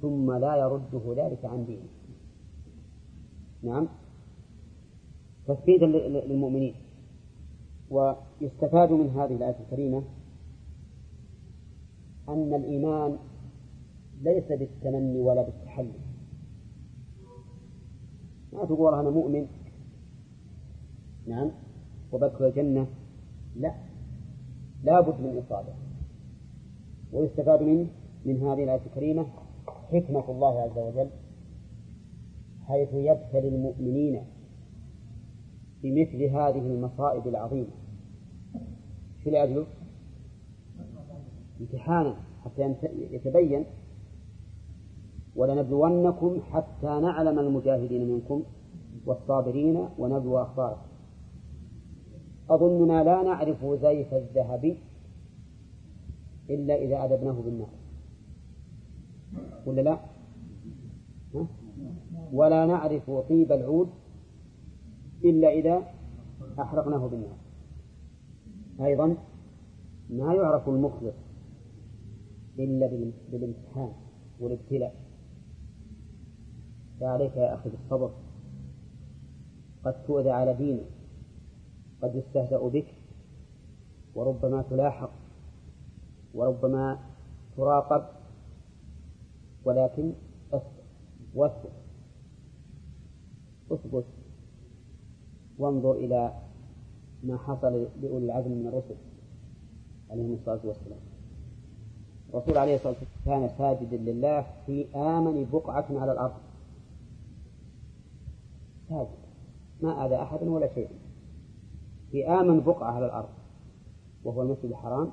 ثم لا يرده ذلك عن دينه. نعم. تثبيتا للمؤمنين. ويستفاد من هذه الآية الكريمة أن الإيمان ليس بالتمني ولا بالتحلي. ما تقول أنا مؤمن. نعم. وبدخل الجنة. لا. لا بد من إصابة ويستفاد منه من هذه الآية الكريمة حكمة الله عز وجل. حيث يبتلي المؤمنين بمثل هذه المصائب العظيمة. في لأجله امتحانا حتى يتبين. ولنبلونكم حتى نعلم المجاهدين منكم والصابرين ونبلو أخباركم. أظننا لا نعرف زيف الذهب إلا إذا أذبناه بالنار. ولا لا؟ ولا نعرف طيب العود إلا إذا أحرقناه بالنار. أيضا ما يعرف المخلص إلا بالامتحان والابتلاء. فعليك يا أخي بالصبر. قد تؤذى على دينك قد يستهزأ بك وربما تلاحق وربما تراقب ولكن واثبت اثبت وانظر إلى ما حصل لأولي العزم من الرسل عليهم الصلاة والسلام. الرسول عليه الصلاة والسلام كان ساجدا لله في آمن بقعة على الأرض. ساجد. ما آذى أحدا ولا شيء. في آمن بقعة على الأرض. وهو المسجد الحرام.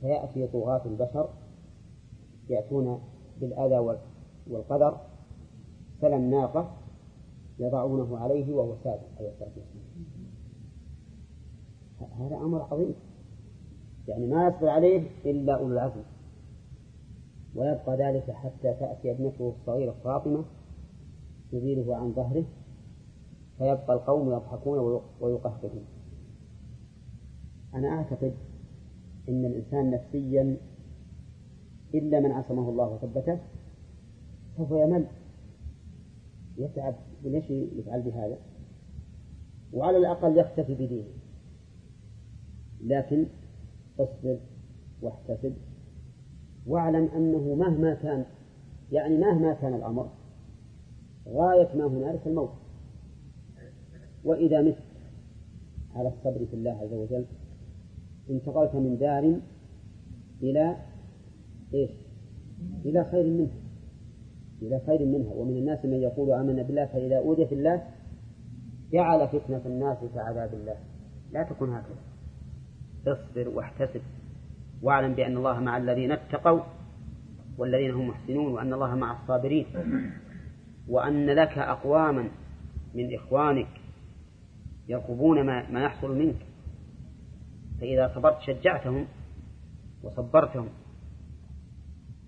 فيأتي طغاة البشر. يأتون بالأذى والقدر. سلم ناقة. يضعونه عليه وهو ساجد عليه الصلاة والسلام هذا أمر عظيم. يعني ما يصبر عليه إلا أولو العزم. ويبقى ذلك حتى تأتي ابنته الصغيرة فاطمة تزيله عن ظهره فيبقى القوم يضحكون ويقهقهون. أنا أعتقد أن الإنسان نفسيا إلا من عصمه الله وثبته سوف يمل يتعب ليش يفعل بهذا؟ وعلى الأقل يختفي بدينه. لكن اصبر واحتسب واعلم أنه مهما كان يعني مهما كان الأمر غاية ما هنالك الموت. وإذا مت على الصبر في الله عز وجل انتقلت من دار إلى إيش؟ إلى خير منها. إلى خير منها ومن الناس من يقول آمنا بالله فإذا أوذي في الله جعل فتنة الناس كعذاب الله. لا تكن هكذا. اصبر واحتسب. واعلم بأن الله مع الذين اتقوا والذين هم محسنون وأن الله مع الصابرين وأن لك أقواما من إخوانك يرقبون ما, ما يحصل منك. فإذا صبرت شجعتهم وصبرتهم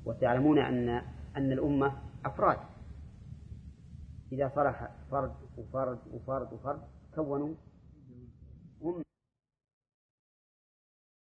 وتعلمون أن أن الأمة أفراد. إذا صلح فرد وفرد وفرد وفرد كونوا أمة